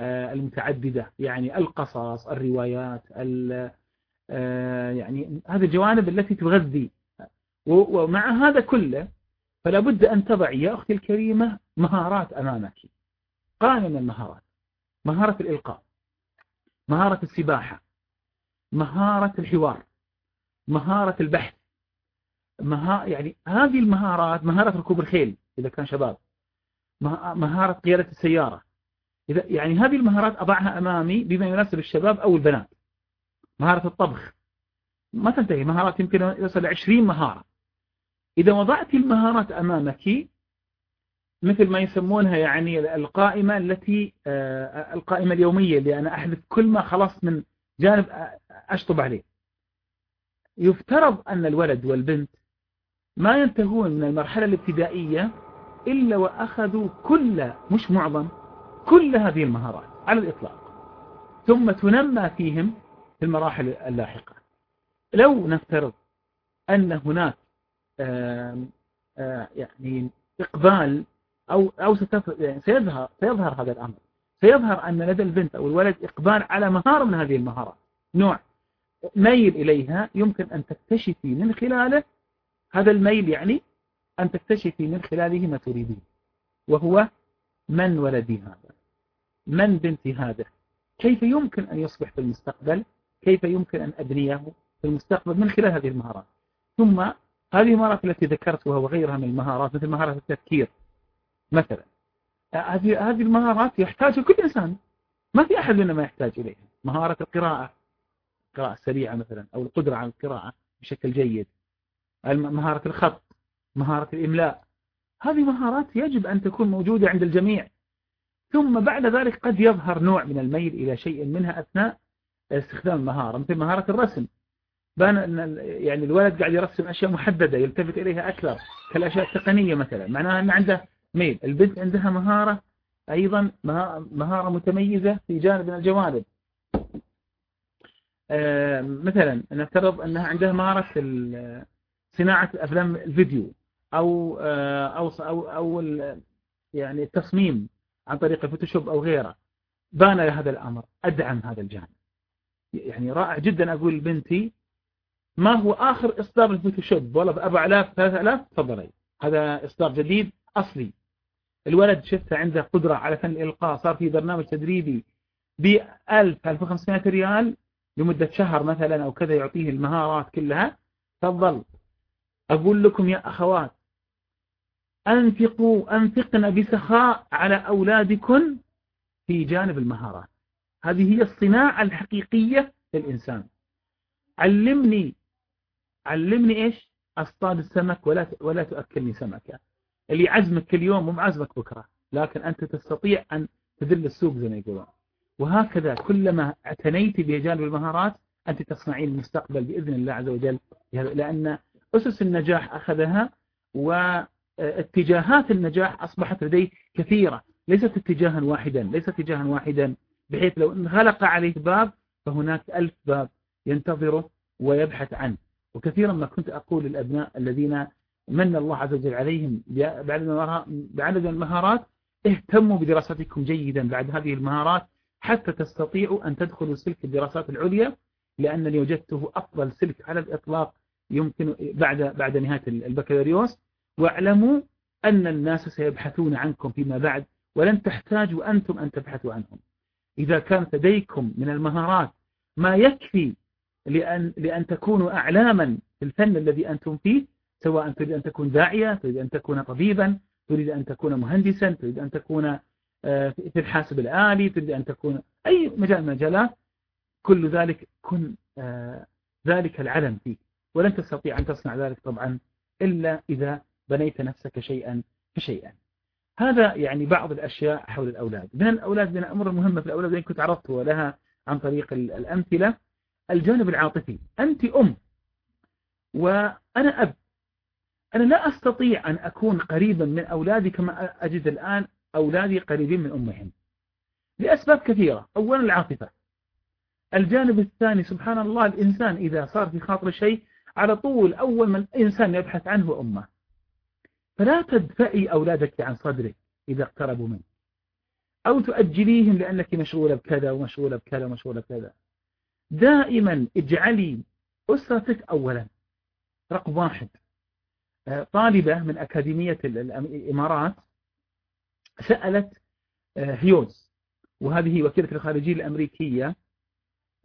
آه، المتعددة يعني القصص الروايات يعني هذه الجوانب التي تغذي. ومع هذا كله فلا بد أن تضعي يا أختي الكريمة مهارات أمامك. قائمة المهارات. مهارة الإلقاء. مهارة السباحة. مهارة الحوار. مهارة البحث. مها يعني هذه المهارات مهارة ركوب الخيل إذا كان شباب. مهارة قيادة السيارة. إذا يعني هذه المهارات أضعها أمامي بما يناسب الشباب أو البنات. مهارة الطبخ. ما تنتهي مهارات يمكن يصل 20 مهارة. إذا وضعت المهارات أمامك مثل ما يسمونها يعني القائمة التي آه، القائمة اليومية اللي أنا أحذف كل ما خلصت من جانب أشطب عليه. يفترض أن الولد والبنت ما ينتهون من المرحلة الابتدائية إلا وأخذوا كل مش معظم كل هذه المهارات على الإطلاق. ثم تنمى فيهم في المراحل اللاحقة. لو نفترض أن هناك يعني إقبال أو أو يعني سيظهر سيظهر هذا الأمر. سيظهر أن لدى البنت أو الولد إقبال على مهارة من هذه المهارات. نوع ميل إليها يمكن أن تكتشفي من خلاله. هذا الميل يعني أن تكتشفي من خلاله ما تريدين. وهو من ولدي هذا؟ من بنتي هذا؟ كيف يمكن أن يصبح في المستقبل؟ كيف يمكن أن أبنيه في المستقبل من خلال هذه المهارات. ثم هذه المهارات التي ذكرتها وغيرها من المهارات مثل مهارة التفكير مثلا. هذه هذه المهارات يحتاجها كل إنسان. ما في أحد منا ما يحتاج إليها. مهارة القراءة قراءة سريعة مثلا أو القدرة على القراءة بشكل جيد. مهارة الخط مهارة الإملاء. هذه مهارات يجب أن تكون موجودة عند الجميع. ثم بعد ذلك قد يظهر نوع من الميل إلى شيء منها أثناء استخدام المهارة مثل مهارة الرسم. بان يعني الولد قاعد يرسم أشياء محددة يلتفت إليها أكثر كالأشياء التقنية مثلا. معناها أن عنده ميل. البنت عندها مهارة أيضا مهارة متميزة في جانب من الجوانب. آه، مثلا نفترض أنها عندها مهارة صناعة أفلام الفيديو أو آه، أو أو, أو يعني التصميم عن طريق ال Photoshop أو غيره. بان هذا الأمر أدعم هذا الجانب. يعني رائع جدا. أقول لبنتي ما هو آخر إصدار ال Photoshop والله آلاف ثلاثة آلاف تفضلي. هذا إصدار جديد أصلي. الولد شفته عنده قدرة على فن الإلقاء صار في برنامج تدريبي ب 1000 1500 ريال لمدة شهر مثلا أو كذا يعطيه المهارات كلها. تفضل. أقول لكم يا أخوات أنفقوا أنفقنا بسخاء على أولادكم في جانب المهارات. هذه هي الصناعة الحقيقية للإنسان. علمني علمني إيش؟ أصطاد السمك ولا ولا تؤكلني سمكة. اللي يعزمك كل يوم مو معزمك بكرة لكن أنت تستطيع أن تذل السوق زي ما يقولون. وهكذا كلما اعتنيت بجانب المهارات أنت تصنعين المستقبل بإذن الله عز وجل. لأن أسس النجاح أخذها واتجاهات النجاح أصبحت لديه كثيرة. ليست اتجاها واحدا ليست اتجاها واحدا. بحيث لو انغلق عليه باب فهناك ألف باب ينتظره ويبحث عنه. وكثيرا ما كنت أقول للأبناء الذين من الله عز وجل عليهم بعدد المهارات اهتموا بدراستكم جيدا بعد هذه المهارات حتى تستطيعوا أن تدخلوا سلك الدراسات العليا لأنني وجدته أفضل سلك على الإطلاق يمكن بعد بعد نهاية البكالوريوس. واعلموا أن الناس سيبحثون عنكم فيما بعد ولن تحتاجوا أنتم أن تبحثوا عنهم. إذا كان لديكم من المهارات ما يكفي لأن, لأن تكونوا أعلاما في الفن الذي أنتم فيه سواء تريد أن تكون داعية تريد أن تكون طبيبا تريد أن تكون مهندسا تريد أن تكون آه، في الحاسب الآلي تريد أن تكون أي مجال من المجالات كل ذلك كن آه، ذلك العلم فيك ولن تستطيع أن تصنع ذلك طبعا إلا إذا بنيت نفسك شيئا فشيئا. هذا يعني بعض الأشياء حول الأولاد. من الأولاد من الأمور المهمة في الأولاد اللي كنت عرضت لها عن طريق الأمثلة الجانب العاطفي. أنت أم وأنا أب. أنا لا أستطيع أن أكون قريبا من أولادي كما أجد الآن أولادي قريبين من أمهم. لأسباب كثيرة. أولا العاطفة. الجانب الثاني سبحان الله الإنسان إذا صار في خاطر شيء على طول أول من الإنسان يبحث عنه أمه. فلا تدفئي أولادك عن صدرك إذا اقتربوا منك. أو تؤجليهم لأنك مشغولة بكذا ومشغولة بكذا ومشغولة بكذا. دائما اجعلي أسرتك أولا. رقم واحد. آه، طالبة من أكاديمية الإمارات سألت آه، هيوز وهذه وكيلة الخارجية الأمريكية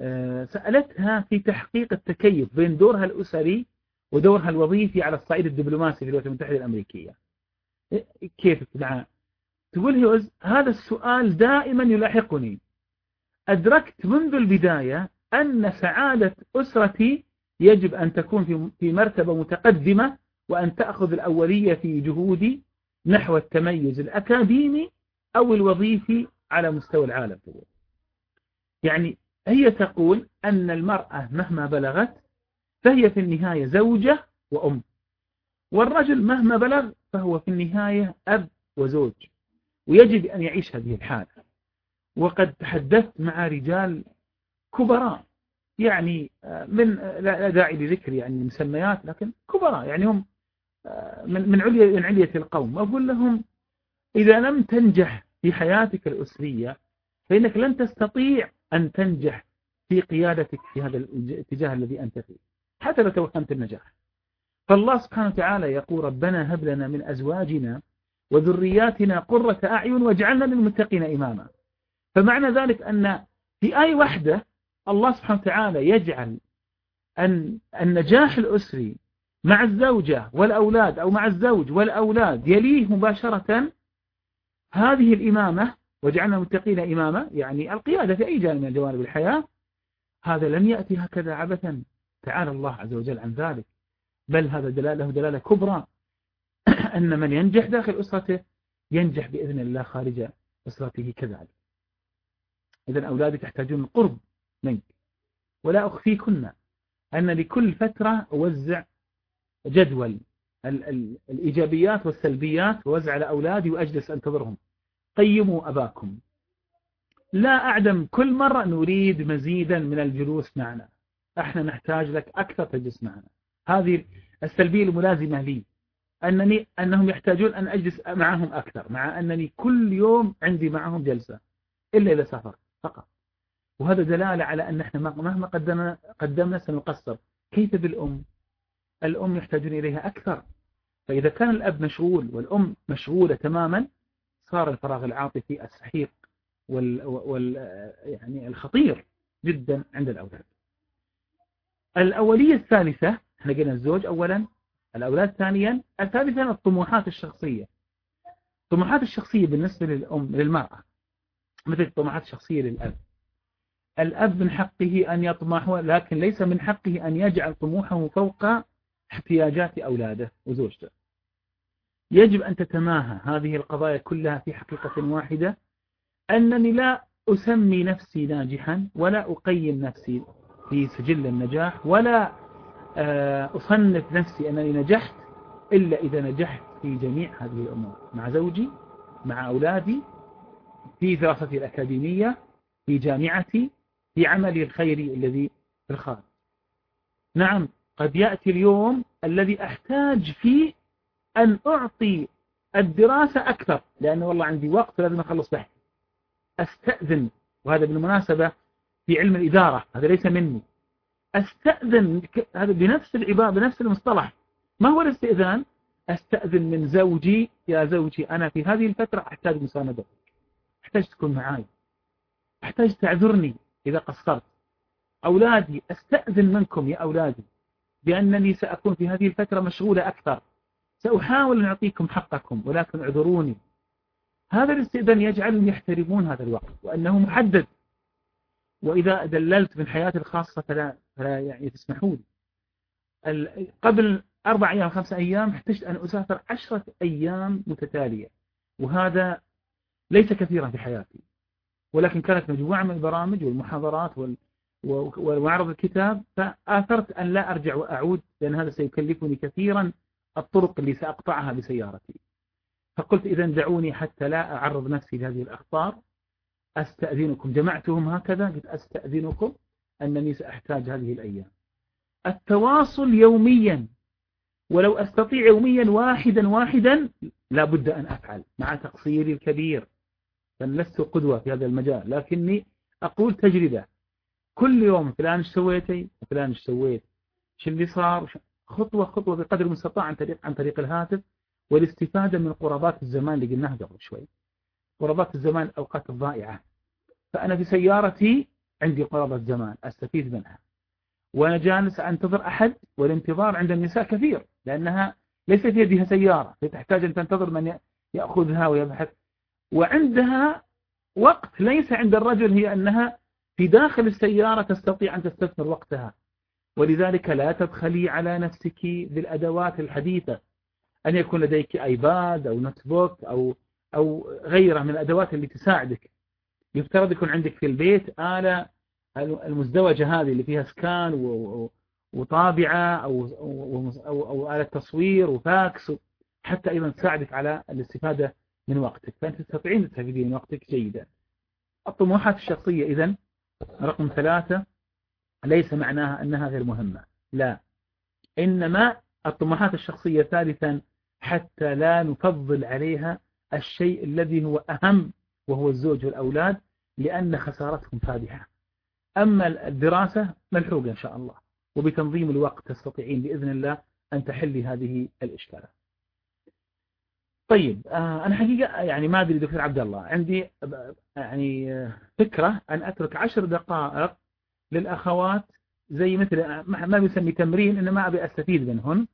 آه، سألتها في تحقيق التكيف بين دورها الأسري ودورها الوظيفي على الصعيد الدبلوماسي في الولايات المتحدة الأمريكية. كيف مع تقول هيوز هذا السؤال دائما يلاحقني. أدركت منذ البداية أن سعادة أسرتي يجب أن تكون في مرتبة متقدمة وأن تأخذ الأولية في جهودي نحو التميز الأكاديمي أو الوظيفي على مستوى العالم. يعني هي تقول أن المرأة مهما بلغت فهي في النهاية زوجة وأم. والرجل مهما بلغ فهو في النهاية أب وزوج. ويجب أن يعيش هذه الحالة. وقد تحدثت مع رجال كبراء. يعني آه، من آه، لا داعي لذكر يعني مسميات لكن كبراء. يعني هم آه، من من عليا من علية القوم. أقول لهم إذا لم تنجح في حياتك الأسرية فإنك لن تستطيع أن تنجح في قيادتك في هذا الاتجاه الذي أنت فيه. حتى لو توهمت النجاح. فالله سبحانه وتعالى يقول ربنا هب لنا من أزواجنا وذرياتنا قرة أعين واجعلنا للمتقين إماما. فمعنى ذلك أن في آية واحدة الله سبحانه وتعالى يجعل أن النجاح الأسري مع الزوجة والأولاد أو مع الزوج والأولاد يليه مباشرة هذه الإمامة وجعلنا متقين إمامة يعني القيادة في أي جانب من جوانب الحياة هذا لم يأتي هكذا عبثا. تعالى الله عز وجل عن ذلك. بل هذا دلالة دلالة كبرى. أن من ينجح داخل أسرته ينجح بإذن الله خارج أسرته كذلك. إذا أولادك يحتاجون القرب منك. ولا أخفيكن أن لكل فترة أوزع جدول. ال ال الإيجابيات والسلبيات ووزع على أولادي وأجلس أنتظرهم. قيموا أباكم. لا أعدم كل مرة نريد مزيدا من الجلوس معنا. إحنا نحتاج لك أكثر تجلس معنا. هذه السلبية الملازمة لي. أنني أنهم يحتاجون أن أجلس معهم أكثر مع أنني كل يوم عندي معهم جلسة إلا إذا سافر فقط. وهذا دلالة على أن إحنا مهما قدمنا, قدمنا سنقصر. كيف بالأم؟ الأم يحتاجون إليها أكثر. فإذا كان الأب مشغول والأم مشغولة تماما صار الفراغ العاطفي السحيق وال, وال يعني الخطير جدا عند الأولاد. الأولية الثالثة إحنا قلنا الزوج أولا الأولاد ثانيا الثالثا الطموحات الشخصية. الطموحات الشخصية بالنسبة للأم للمرأة. مثل الطموحات الشخصية للأب. الأب من حقه أن يطمح لكن ليس من حقه أن يجعل طموحه فوق احتياجات أولاده وزوجته. يجب أن تتماهى هذه القضايا كلها في حقيقة واحدة أنني لا أسمي نفسي ناجحا ولا أقيم نفسي في سجل النجاح ولا آه، أصنف نفسي أنني نجحت إلا إذا نجحت في جميع هذه الأمور مع زوجي مع أولادي في دراستي الأكاديمية في جامعتي في عملي الخيري الذي في الخارج. نعم قد يأتي اليوم الذي أحتاج فيه أن أعطي الدراسة أكثر لأنه والله عندي وقت لازم أخلص بحث. أستأذن وهذا بالمناسبة في علم الإدارة هذا ليس مني. أستأذن هذا بنفس العبارة بنفس المصطلح. ما هو الاستئذان؟ أستأذن من زوجي يا زوجي أنا في هذه الفترة أحتاج مساندتك أحتاج تكون معي أحتاج تعذرني إذا قصرت. أولادي أستأذن منكم يا أولادي بأنني سأكون في هذه الفترة مشغولة أكثر. سأحاول أن أعطيكم حقكم ولكن اعذروني. هذا الاستئذان يجعلهم يحترمون هذا الوقت وأنه محدد. وإذا دللت من حياتي الخاصة فلا, فلا يعني تسمحوا لي قبل أربع أيام خمسة أيام احتجت أن أسافر عشرة أيام متتالية. وهذا ليس كثيرا في حياتي. ولكن كانت مجموعة من البرامج والمحاضرات وال... ومعرض الكتاب فآثرت أن لا أرجع وأعود لأن هذا سيكلفني كثيرا الطرق اللي سأقطعها بسيارتي. فقلت إذا دعوني حتى لا أعرض نفسي لهذه الأخطار. أستأذنكم. جمعتهم هكذا قلت أستأذنكم أنني سأحتاج هذه الأيام. التواصل يوميا. ولو أستطيع يوميا واحدا واحدا لابد أن أفعل مع تقصيري الكبير. لست قدوة في هذا المجال لكني أقول تجربة. كل يوم فلان إيش سويتي؟ وفلان إيش سويت؟ إيش اللي صار؟ خطوة خطوة بقدر المستطاع عن طريق عن طريق الهاتف. والاستفادة من قرابات الزمان اللي قلناها قبل شوي. قرابات الزمان الأوقات الضائعة. فأنا في سيارتي عندي قرابة زمان أستفيد منها. وأنا جالس أنتظر أحد والانتظار عند النساء كثير لأنها ليس في يدها سيارة فتحتاج أن تنتظر من يأخذها ويبحث. وعندها وقت ليس عند الرجل هي أنها في داخل السيارة تستطيع أن تستثمر وقتها. ولذلك لا تبخلي على نفسك بالأدوات الحديثة. أن يكون لديك iPad أو notebook أو, أو غيرها من الأدوات اللي تساعدك. يفترض يكون عندك في البيت آلة المزدوجة هذه اللي فيها سكان وطابعة أو, أو, أو, أو آلة تصوير وفاكس حتى أيضا تساعدك على الاستفادة من وقتك. فأنت تستطيعين تستفيدين من وقتك جيدا. الطموحات الشخصية إذن رقم ثلاثة ليس معناها أنها غير مهمة. لا. إنما الطموحات الشخصية ثالثا حتى لا نفضل عليها الشيء الذي هو أهم وهو الزوج والأولاد لأن خسارتهم فادحة. أما الدراسة ملحوقة إن شاء الله وبتنظيم الوقت تستطيعين بإذن الله أن تحلي هذه الإشكالات. طيب آه، أنا حقيقة يعني ما أدري دكتور عبد الله عندي يعني فكرة أن أترك عشر دقائق للأخوات زي مثل ما بيسمي تمرين إنما أبي أستفيد منهن.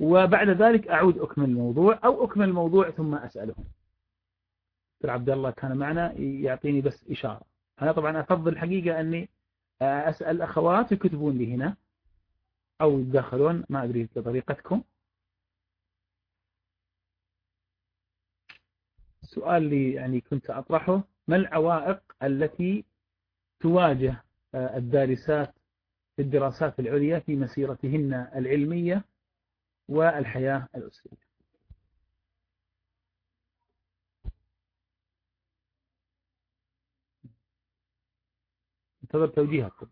وبعد ذلك أعود أكمل الموضوع أو أكمل الموضوع ثم أسألهم دكتور عبد الله كان معنا يعطيني بس إشارة. أنا طبعا أفضل الحقيقة أني أسأل الأخوات يكتبون لي هنا أو يتدخلون ما أدري بطريقتكم. السؤال اللي يعني كنت أطرحه ما العوائق التي تواجه الدارسات في الدراسات العليا في مسيرتهن العلمية والحياة الأسرية. انتظر توجيهكم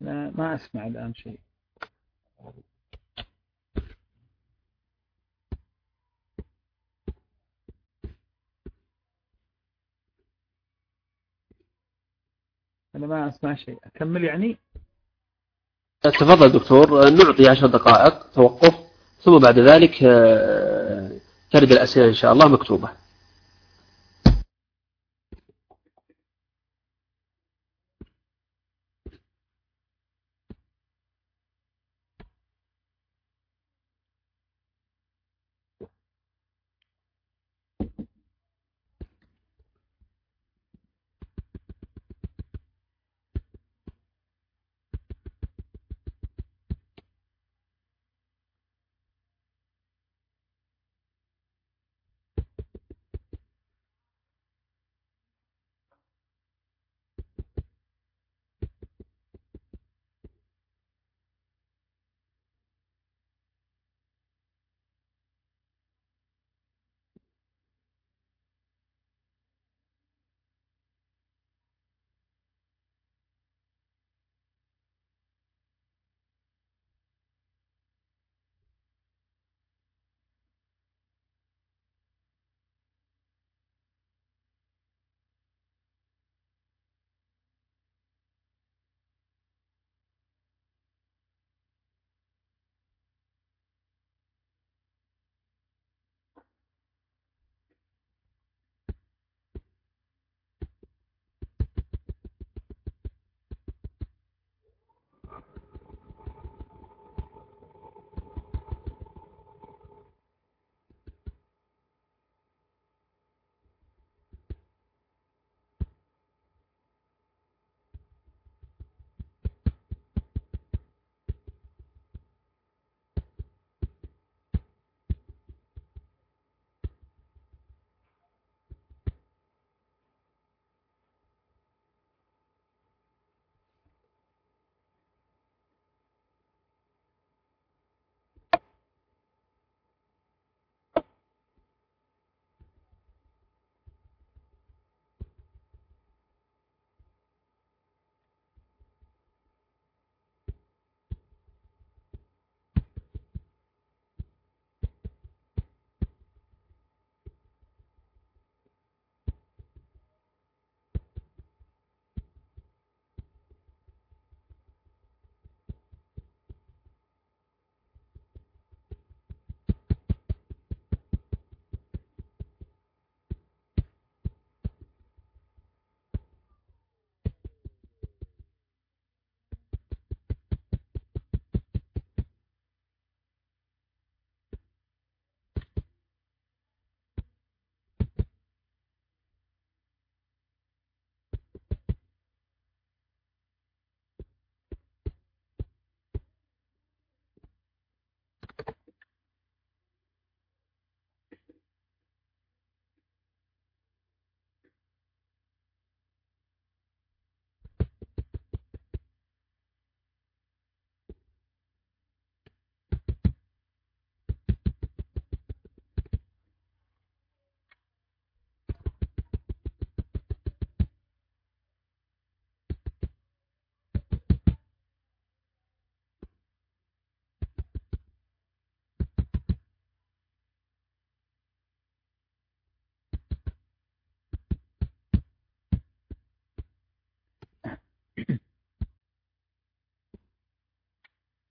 ما أسمع الآن شيء. أنا ما أسمع شيء. أكمل يعني؟ تفضل دكتور. نعطي عشر دقائق توقف ثم بعد ذلك آه، ترد الأسئلة إن شاء الله مكتوبة.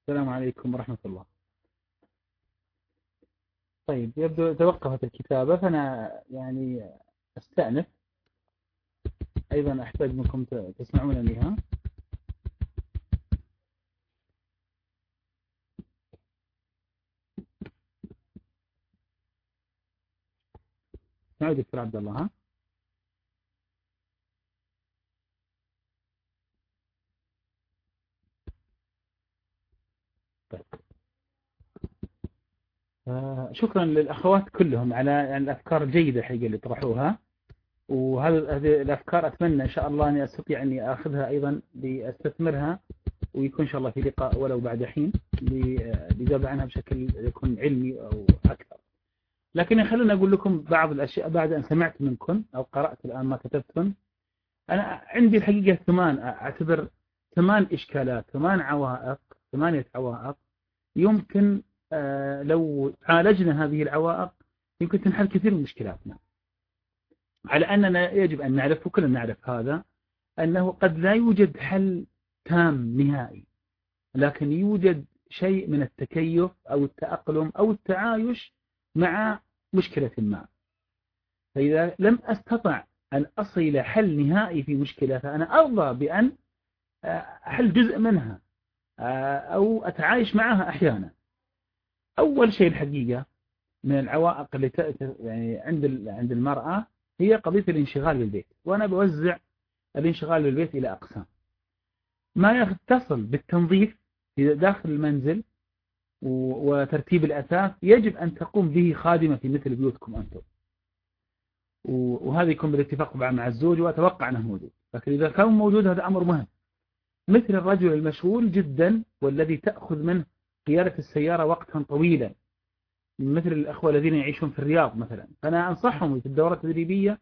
السلام عليكم ورحمة الله. طيب يبدو توقفت الكتابة فأنا يعني أستأنف. أيضا أحتاج منكم تسمعونني ها نعود دكتور عبد الله ها؟ طيب. آه، شكرا للأخوات كلهم على يعني الأفكار الجيدة الحقيقة اللي طرحوها وهذه الأفكار أتمنى إن شاء الله أني أستطيع أني أخذها أيضا لأستثمرها ويكون إن شاء الله في لقاء ولو بعد حين لجاب عنها بشكل يكون علمي أو أكثر لكن خلونا أقول لكم بعض الأشياء بعد أن سمعت منكم أو قرأت الآن ما كتبتم أنا عندي الحقيقة ثمان أعتبر ثمان إشكالات ثمان عوائق ثمانية عوائق. يمكن آه، لو عالجنا هذه العوائق يمكن تنحل كثير من مشكلاتنا. على أننا يجب أن نعرف وكلنا نعرف هذا أنه قد لا يوجد حل تام نهائي لكن يوجد شيء من التكيف أو التأقلم أو التعايش مع مشكلة ما. فإذا لم أستطع أن أصل حل نهائي في مشكلة فأنا أرضى بأن أحل جزء منها. أو أتعايش معها أحيانا. أول شيء الحقيقة من العوائق اللي يعني عند عند المرأة هي قضية الانشغال بالبيت. وأنا بوزع الانشغال بالبيت إلى أقسام. ما يتصل بالتنظيف داخل المنزل وترتيب الأثاث يجب أن تقوم به خادمة في مثل بيوتكم أنتم. وهذا يكون بالاتفاق مع الزوج وأتوقع أنه موجود. لكن إذا كان موجود هذا أمر مهم. مثل الرجل المشغول جدا والذي تأخذ منه قيادة السيارة وقتا طويلا. مثل الأخوة الذين يعيشون في الرياض مثلا. فأنا أنصحهم في الدورة التدريبية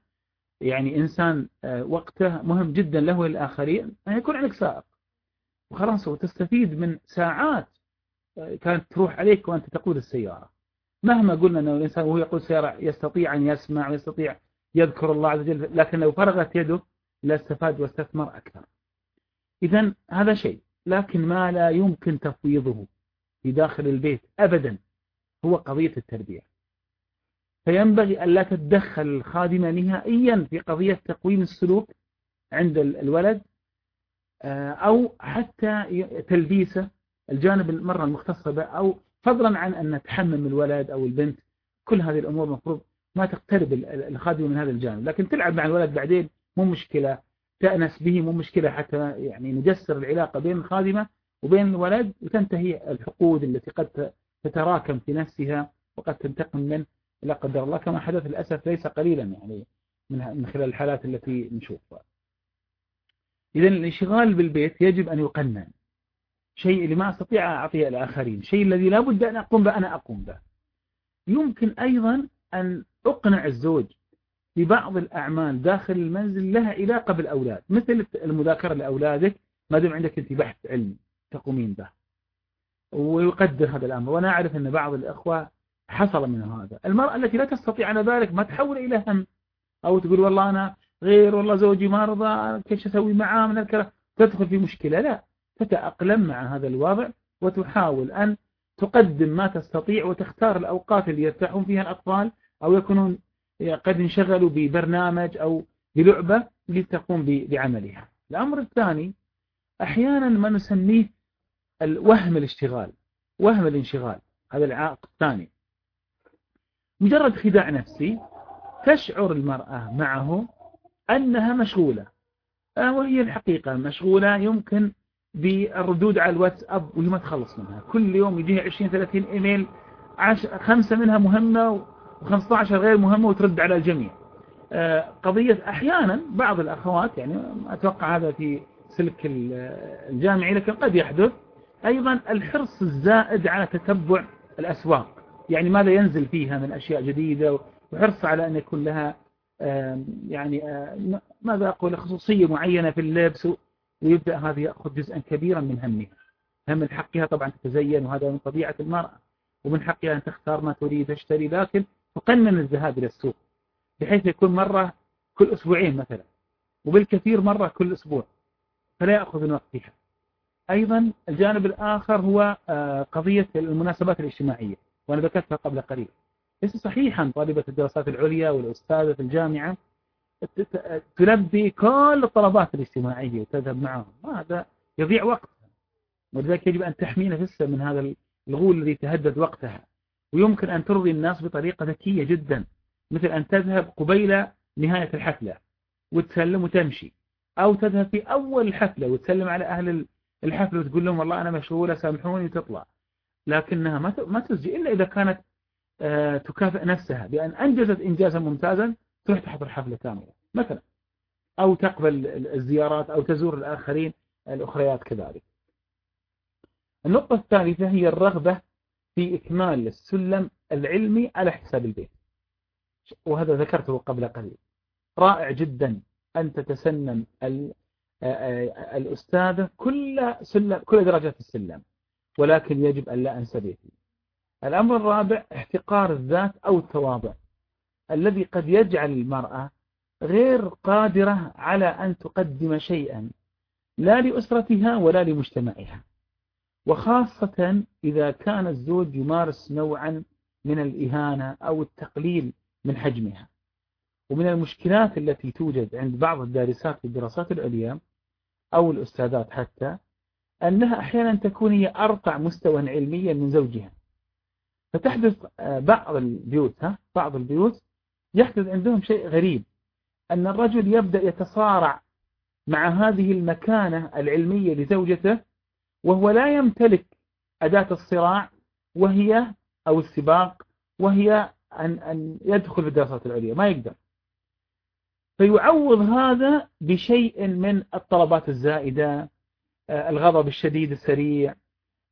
يعني إنسان آه، وقته مهم جدا له وللآخرين أن يكون عندك سائق. وخلاص وتستفيد من ساعات آه، كانت تروح عليك وأنت تقود السيارة. مهما قلنا أنه الإنسان وهو يقود السيارة يستطيع أن يسمع ويستطيع يذكر الله عز وجل لكن لو فرغت يده لا استفاد واستثمر أكثر. إذا هذا شيء لكن ما لا يمكن تفويضه في داخل البيت أبدا هو قضية التربية. فينبغي أن لا تتدخل الخادمة نهائيا في قضية تقويم السلوك عند الولد آه، أو حتى تلبيسه الجانب المرة المختصة به أو فضلا عن أن تحمم الولد أو البنت. كل هذه الأمور المفروض ما تقترب الخادمة من هذا الجانب. لكن تلعب مع الولد بعدين مو مشكلة. تأنس به مو مشكلة حتى يعني نجسر العلاقة بين الخادمة وبين الولد وتنتهي الحقود التي قد تتراكم في نفسها وقد تنتقم منه لا قدر الله. كما حدث للأسف ليس قليلا يعني من خلال الحالات التي نشوفها. إذا الانشغال بالبيت يجب أن يقنن. شيء اللي ما أستطيع أعطيه الآخرين شيء الذي لا بد أن أقوم به أنا أقوم به. يمكن أيضا أن أقنع الزوج ببعض الأعمال داخل المنزل لها علاقة بالأولاد مثل المذاكرة لأولادك ما دام عندك أنت بحث علمي تقومين به. ويقدر هذا الأمر. وأنا أعرف أن بعض الأخوة حصل من هذا. المرأة التي لا تستطيع أن ذلك ما تحول إلى هم. أو تقول والله أنا غير والله زوجي ما رضى كيف أسوي معاه من الكلام؟ تدخل في مشكلة. لا تتأقلم مع هذا الوضع وتحاول أن تقدم ما تستطيع وتختار الأوقات اللي يرتاحون فيها الأطفال أو يكونون قد انشغلوا ببرنامج أو بلعبة لتقوم بعملها. الأمر الثاني أحيانا ما نسميه الوهم الاشتغال وهم الانشغال. هذا العائق الثاني. مجرد خداع نفسي تشعر المرأة معه أنها مشغولة. آه، وهي الحقيقة مشغولة يمكن بالردود على الواتساب وهي ما تخلص منها. كل يوم يجيها 20-30 إيميل خمسة منها مهمة و15 غير مهمة وترد على الجميع. آه، قضية أحيانا بعض الأخوات يعني أتوقع هذا في سلك الجامعي لكن قد يحدث أيضا الحرص الزائد على تتبع الأسواق. يعني ماذا ينزل فيها من أشياء جديدة؟ وحرص على أن يكون لها يعني ماذا أقول خصوصية معينة في اللبس ويبدأ هذا يأخذ جزءا كبيرا من همها هم من حقها طبعا تتزين وهذا من طبيعة المرأة. ومن حقها أن تختار ما تريد تشتري لكن تقنن الذهاب إلى السوق بحيث يكون مرة كل أسبوعين مثلا وبالكثير مرة كل أسبوع فلا يأخذ من وقتها أيضا الجانب الآخر هو آه، قضية المناسبات الاجتماعية وأنا ذكرتها قبل قليل. ليس صحيحا طالبة الدراسات العليا والأستاذة في الجامعة تلبي كل الطلبات الاجتماعية وتذهب معهم. هذا يضيع وقت ولذلك يجب أن تحمي نفسها من هذا الغول الذي تهدد وقتها. ويمكن أن ترضي الناس بطريقة ذكية جدا مثل أن تذهب قبيل نهاية الحفلة وتسلم وتمشي أو تذهب في أول الحفلة وتسلم على أهل الحفلة وتقول لهم والله أنا مشغولة سامحوني وتطلع. لكنها ما تسجي إلا إذا كانت آه، تكافئ نفسها بأن أنجزت إنجازا ممتازا تروح تحضر حفلة كاملة مثلا أو تقبل الزيارات أو تزور الآخرين الأخريات كذلك. النقطة الثالثة هي الرغبة في إكمال السلم العلمي على حساب البيت. وهذا ذكرته قبل قليل. رائع جدا أن تتسنن الأستاذة كل سلم كل درجات السلم ولكن يجب أن لا أنسى بيتي الأمر الرابع احتقار الذات أو التواضع الذي قد يجعل المرأة غير قادرة على أن تقدم شيئا لا لأسرتها ولا لمجتمعها. وخاصة إذا كان الزوج يمارس نوعا من الإهانة أو التقليل من حجمها. ومن المشكلات التي توجد عند بعض الدارسات في الدراسات العليا أو الأستاذات حتى أنها أحيانا تكون هي أرقع مستوى علميا من زوجها. فتحدث بعض البيوت ها بعض البيوت يحدث عندهم شيء غريب أن الرجل يبدأ يتصارع مع هذه المكانة العلمية لزوجته وهو لا يمتلك أداة الصراع وهي أو السباق وهي أن, أن يدخل في الدراسات العليا ما يقدر. فيعوض هذا بشيء من الطلبات الزائدة آه، الغضب الشديد السريع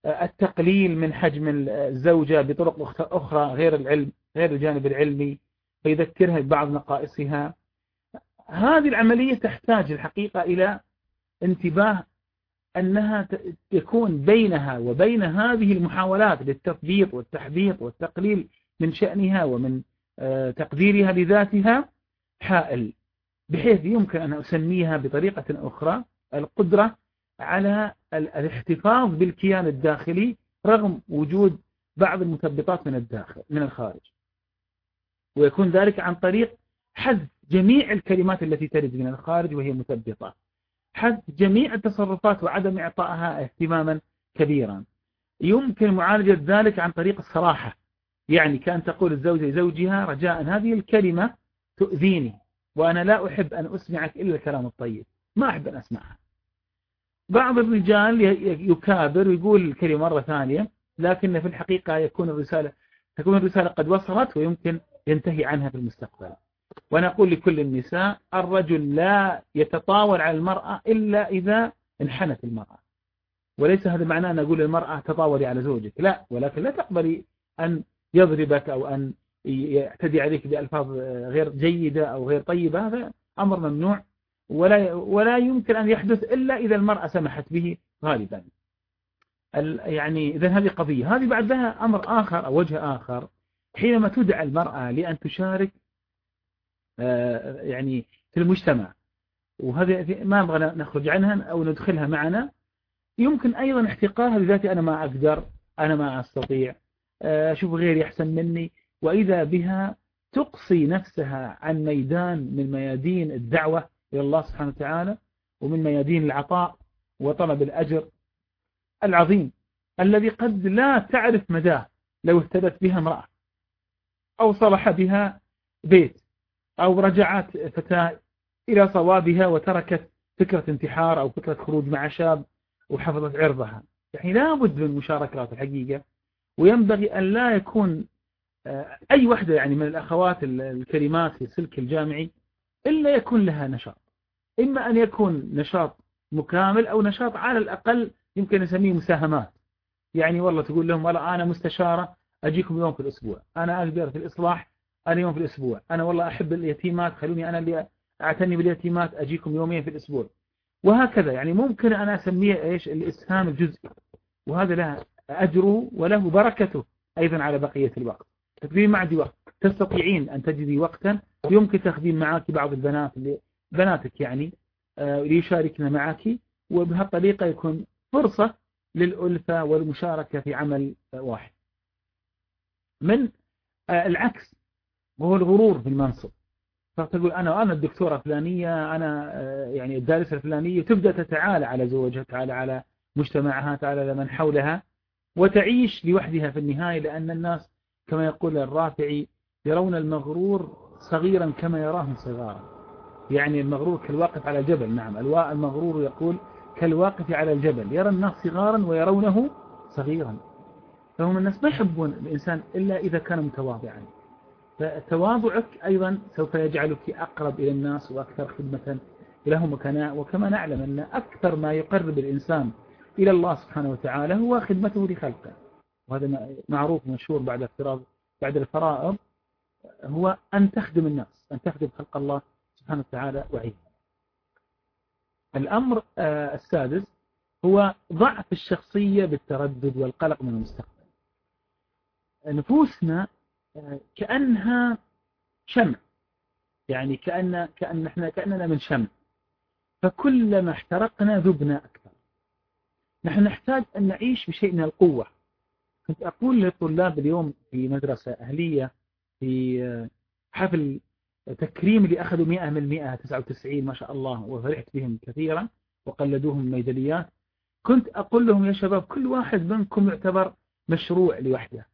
آه، التقليل من حجم الزوجة بطرق أخرى غير العلم غير الجانب العلمي فيذكرها ببعض نقائصها. هذه العملية تحتاج الحقيقة إلى انتباه أنها يكون بينها وبين هذه المحاولات للتثبيط والتحبيط والتقليل من شأنها ومن آه، تقديرها لذاتها حائل بحيث يمكن أن أسميها بطريقة أخرى القدرة على الاحتفاظ بالكيان الداخلي رغم وجود بعض المثبطات من الداخل من الخارج. ويكون ذلك عن طريق حذف جميع الكلمات التي ترد من الخارج وهي مثبطة. حذف جميع التصرفات وعدم إعطائها اهتماما كبيرا. يمكن معالجة ذلك عن طريق الصراحة. يعني كان تقول الزوجة لزوجها رجاء هذه الكلمة تؤذيني وأنا لا أحب أن أسمعك إلا الكلام الطيب. ما أحب أن أسمعها. بعض الرجال يكابر ويقول الكلمة مرة ثانية لكن في الحقيقة يكون الرسالة تكون الرسالة قد وصلت ويمكن ينتهي عنها في المستقبل. وأنا أقول لكل النساء الرجل لا يتطاول على المرأة إلا إذا انحنت المرأة. وليس هذا معناه أن أقول للمرأة تطاولي على زوجك. لا ولكن لا تقبلي أن يضربك أو أن يعتدي عليك بألفاظ غير جيدة أو غير طيبة. هذا أمر ممنوع. ولا ولا يمكن أن يحدث إلا إذا المرأة سمحت به غالبا. يعني إذا هذه قضية. هذه بعدها أمر آخر أو وجه آخر. حينما تدعى المرأة لأن تشارك يعني في المجتمع. وهذه ما نبغى نخرج عنها أو ندخلها معنا. يمكن أيضا احتقارها بذاتي أنا ما أقدر أنا ما أستطيع. آه، أشوف غيري أحسن مني. وإذا بها تقصي نفسها عن ميدان من ميادين الدعوة إلى الله سبحانه وتعالى ومن ميادين العطاء وطلب الأجر العظيم الذي قد لا تعرف مداه لو اهتدت بها امرأة أو صلح بها بيت. أو رجعت فتاة إلى صوابها وتركت فكرة انتحار أو فكرة خروج مع شاب وحفظت عرضها. يعني لا بد من مشاركات الحقيقة وينبغي أن لا يكون آه، أي وحدة يعني من الأخوات الكريمات في السلك الجامعي إلا يكون لها نشاط. إما أن يكون نشاط مكامل أو نشاط على الأقل يمكن نسميه مساهمات. يعني والله تقول لهم والله أنا مستشارة أجيكم يوم في الأسبوع أنا أقدر في الإصلاح أنا يوم في الأسبوع. أنا والله أحب اليتيمات خلوني أنا اللي أعتني باليتيمات أجيكم يومين في الأسبوع. وهكذا يعني ممكن أنا أسميه إيش؟ الإسهام الجزئي. وهذا له أجره وله بركته أيضا على بقية الوقت. تقدرين ما عندي وقت. تستطيعين أن تجدي وقتا يمكن تاخذين معك بعض البنات اللي بناتك يعني آه، ليشاركن معك وبهالطريقة يكون فرصة للألفة والمشاركة في عمل واحد. من العكس. وهو الغرور في المنصب. فتقول أنا أنا الدكتورة الفلانية أنا يعني الدارسة الفلانية تبدأ تتعالى على زوجها تعالى على مجتمعها تعالى من حولها وتعيش لوحدها في النهاية لأن الناس كما يقول الرافعي يرون المغرور صغيرا كما يراه صغارا. يعني المغرور كالواقف على الجبل نعم. المغرور يقول كالواقف على الجبل يرى الناس صغارا ويرونه صغيرا. فهم الناس ما يحبون الإنسان إلا إذا كان متواضعا. فتواضعك أيضا سوف يجعلك أقرب إلى الناس وأكثر خدمة لهم. وكناء وكما نعلم أن أكثر ما يقرب الإنسان إلى الله سبحانه وتعالى هو خدمته لخلقه. وهذا معروف مشهور بعد افتراض بعد الفرائض هو أن تخدم الناس أن تخدم خلق الله سبحانه وتعالى وعيدا الأمر آه، السادس هو ضعف الشخصية بالتردد والقلق من المستقبل. نفوسنا كأنها شمع. يعني كأن كأن إحنا كأننا من شمع. فكلما احترقنا ذبنا أكثر. نحن نحتاج أن نعيش بشيء من القوة. كنت أقول للطلاب اليوم في مدرسة أهلية في حفل تكريم اللي أخذوا 100 من 100 99 ما شاء الله وفرحت بهم كثيرا وقلدوهم الميداليات. كنت أقول لهم يا شباب كل واحد منكم يعتبر مشروع لوحده.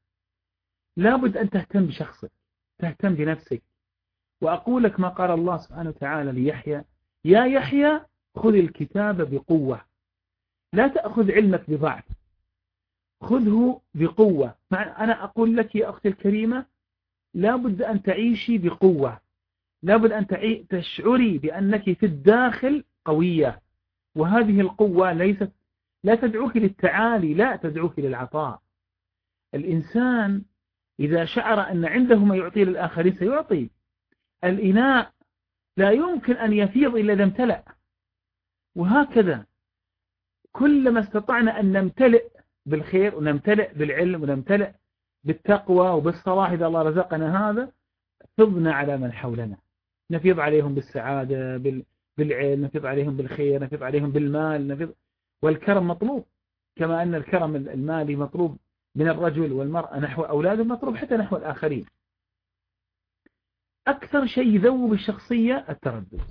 لابد أن تهتم بشخصك تهتم بنفسك. وأقول لك ما قال الله سبحانه وتعالى ليحيى يا يحيى خذ الكتاب بقوة. لا تأخذ علمك بضعف خذه بقوة. أنا أقول لك يا أختي الكريمة لابد أن تعيشي بقوة. لابد أن تشعري بأنك في الداخل قوية. وهذه القوة ليست لا تدعوك للتعالي لا تدعوك للعطاء. الإنسان إذا شعر أن عنده ما يعطي للآخرين سيعطي. الإناء لا يمكن أن يفيض إلا إذا امتلأ. وهكذا كلما استطعنا أن نمتلئ بالخير ونمتلئ بالعلم ونمتلئ بالتقوى وبالصلاح إذا الله رزقنا هذا فضنا على من حولنا. نفيض عليهم بالسعادة بالعلم نفيض عليهم بالخير نفيض عليهم بالمال نفيض والكرم مطلوب. كما أن الكرم المالي مطلوب. من الرجل والمرأة نحو أولاده مطلوب حتى نحو الآخرين. أكثر شيء يذوب الشخصية التردد.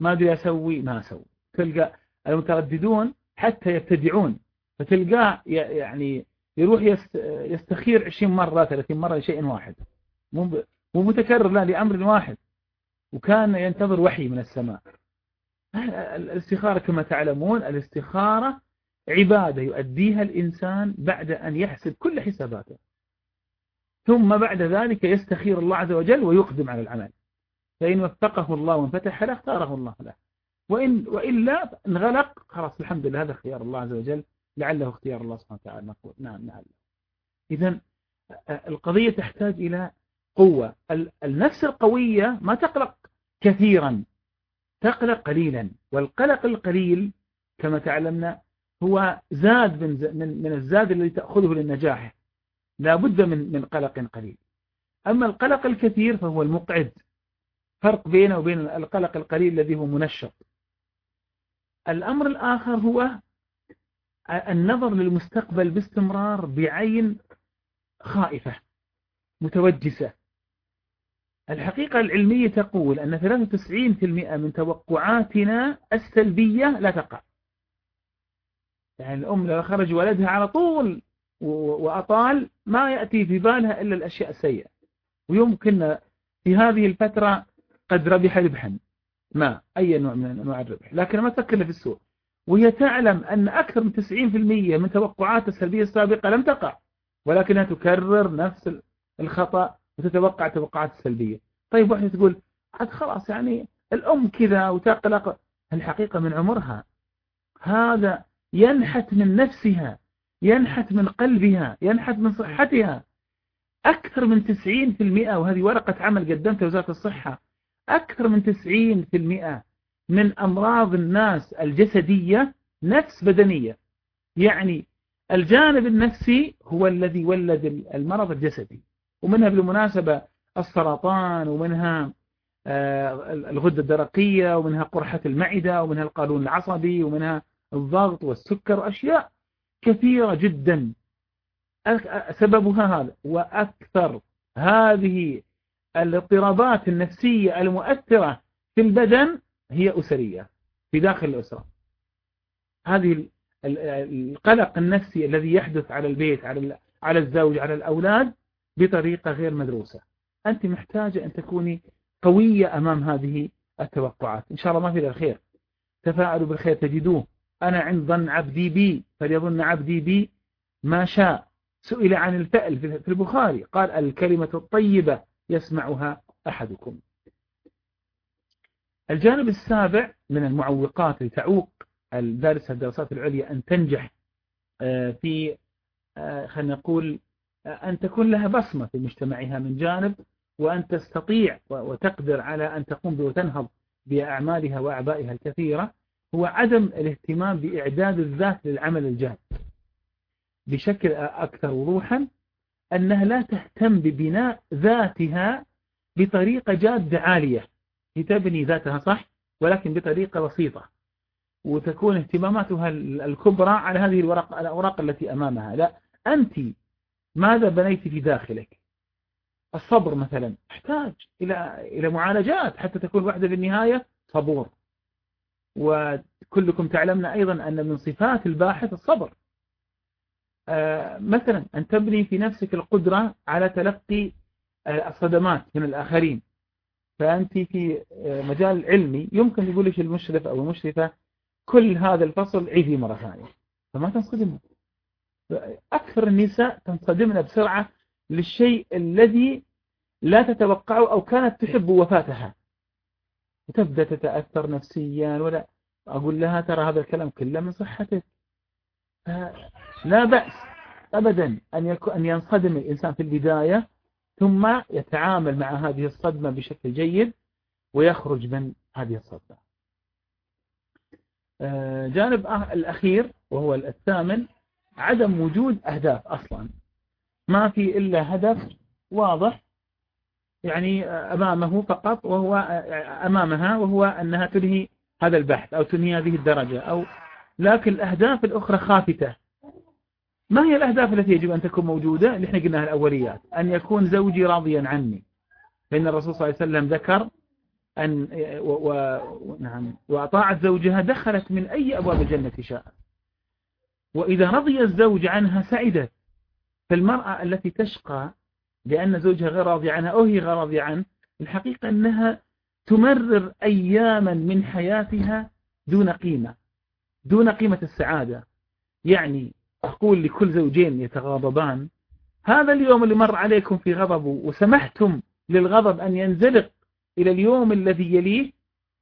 ما أدري أسوي ما أسوي. تلقى المترددون حتى يبتدعون. فتلقاه يعني يروح يستخير 20 مرة 30 مرة لشيء واحد. مو متكرر لا لأمر واحد. وكان ينتظر وحي من السماء. الاستخارة كما تعلمون الاستخارة عبادة يؤديها الإنسان بعد أن يحسب كل حساباته. ثم بعد ذلك يستخير الله عز وجل ويقدم على العمل. فإن وفقه الله وانفتح له اختاره الله له. وإن وإلا انغلق خلاص الحمد لله هذا اختيار الله عز وجل. لعله اختيار الله سبحانه وتعالى. نقول نعم نعم. إذا القضية تحتاج إلى قوة. النفس القوية ما تقلق كثيرا. تقلق قليلا. والقلق القليل كما تعلمنا هو زاد من من من الزاد الذي تأخذه للنجاح. لا بد من من قلق قليل. أما القلق الكثير فهو المقعد. فرق بينه وبين القلق القليل الذي هو منشط. الأمر الآخر هو النظر للمستقبل باستمرار بعين خائفة متوجسة. الحقيقة العلمية تقول أن 93% من توقعاتنا السلبية لا تقع. يعني الأم لو خرج ولدها على طول وأطال ما يأتي في بالها إلا الأشياء السيئة. ويمكن في هذه الفترة قد ربح ربحا. ما أي نوع من أنواع الربح. لكن ما تفكر في السوء وهي تعلم أن أكثر من 90% من توقعات السلبية السابقة لم تقع. ولكنها تكرر نفس الخطأ وتتوقع توقعات السلبية. طيب واحدة تقول عاد خلاص يعني الأم كذا وتقلق الحقيقة من عمرها. هذا ينحت من نفسها ينحت من قلبها ينحت من صحتها. أكثر من 90% وهذه ورقة عمل قدمتها وزارة الصحة أكثر من 90% من أمراض الناس الجسدية نفس بدنية. يعني الجانب النفسي هو الذي ولد المرض الجسدي. ومنها بالمناسبة السرطان ومنها آه، الغدة الدرقية ومنها قرحة المعدة ومنها القولون العصبي ومنها الضغط والسكر وأشياء كثيرة جدا. سببها هذا. وأكثر هذه الاضطرابات النفسية المؤثرة في البدن هي أسرية في داخل الأسرة. هذه القلق النفسي الذي يحدث على البيت على على الزوج على الأولاد بطريقة غير مدروسة. أنت محتاجة أن تكوني قوية أمام هذه التوقعات. إن شاء الله ما في الخير. تفاعلوا بالخير تجدوه. أنا عند ظن عبدي بي فليظن عبدي بي ما شاء. سئل عن الفعل في البخاري قال الكلمة الطيبة يسمعها أحدكم. الجانب السابع من المعوقات لتعوق الدارسة الدراسات العليا أن تنجح آه، في آه، خلينا نقول آه، أن تكون لها بصمة في مجتمعها من جانب وأن تستطيع وتقدر على أن تقوم وتنهض بأعمالها وأعبائها الكثيرة. هو عدم الاهتمام بإعداد الذات للعمل الجاد. بشكل أكثر وضوحا أنها لا تهتم ببناء ذاتها بطريقة جادة عالية. هي تبني ذاتها صح ولكن بطريقة بسيطة. وتكون اهتماماتها الكبرى على هذه الورق الأوراق التي أمامها. لا أنت ماذا بنيت في داخلك؟ الصبر مثلا. احتاج إلى إلى معالجات حتى تكون وحدة في النهاية صبور. وكلكم تعلمنا أيضا أن من صفات الباحث الصبر. آه، مثلا أن تبني في نفسك القدرة على تلقي آه، الصدمات من الآخرين. فأنت في آه، مجال علمي يمكن يقول لك المشرف أو المشرفة كل هذا الفصل عيدي مرة ثانية فما تنصدم أكثر النساء تنصدمن بسرعة للشيء الذي لا تتوقعه أو كانت تحب وفاتها. وتبدأ تتأثر نفسيا ولا أقول لها ترى هذا الكلام كله من صحتك. لا بأس أبدا أن يكون أن ينصدم الإنسان في البداية ثم يتعامل مع هذه الصدمة بشكل جيد ويخرج من هذه الصدمة. آه، جانب الأخير وهو الثامن عدم وجود أهداف أصلا. ما في إلا هدف واضح يعني أمامه فقط وهو أمامها وهو أنها تنهي هذا البحث أو تنهي هذه الدرجة أو لكن الأهداف الأخرى خافتة. ما هي الأهداف التي يجب أن تكون موجودة؟ اللي إحنا قلناها الأوليات. أن يكون زوجي راضيا عني. فإن الرسول صلى الله عليه وسلم ذكر أن و... و... نعم وأطاعت زوجها دخلت من أي أبواب الجنة شاءت وإذا رضي الزوج عنها سعدت. فالمرأة التي تشقى لأن زوجها غير راضي عنها أو هي غير راضية عنه. الحقيقة أنها تمرر أياما من حياتها دون قيمة دون قيمة السعادة. يعني أقول لكل زوجين يتغاضبان هذا اليوم اللي مر عليكم في غضب وسمحتم للغضب أن ينزلق إلى اليوم الذي يليه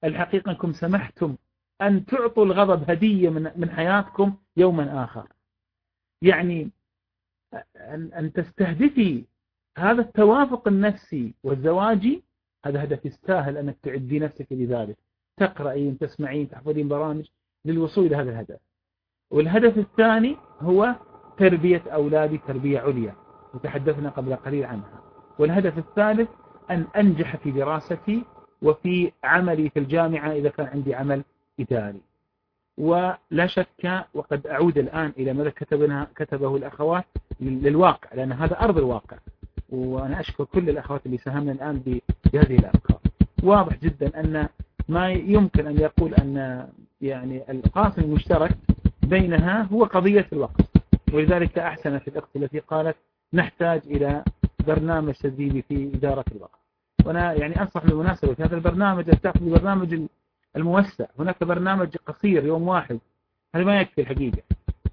الحقيقة أنكم سمحتم أن تعطوا الغضب هدية من من حياتكم يوما آخر. يعني أن تستهدفي هذا التوافق النفسي والزواجي هذا هدف يستاهل أنك تعدي نفسك لذلك. تقرأين تسمعين تحفظين برامج للوصول إلى هذا الهدف. والهدف الثاني هو تربية أولادي تربية عليا. وتحدثنا قبل قليل عنها. والهدف الثالث أن أنجح في دراستي وفي عملي في الجامعة إذا كان عندي عمل إداري. ولا شك وقد أعود الآن إلى ماذا كتبنا كتبه الأخوات للواقع لأن هذا أرض الواقع. وأنا أشكر كل الأخوات اللي ساهمنا الآن بهذه الأفكار. واضح جدا أن ما يمكن أن يقول أن يعني القاسم المشترك بينها هو قضية الوقت ولذلك أحسن في الأخت التي قالت نحتاج إلى برنامج تدريبي في إدارة الوقت. وأنا يعني أنصح بالمناسبة في هذا البرنامج تأخذ البرنامج الموسع. هناك برنامج قصير يوم واحد. هذا ما يكفي الحقيقة.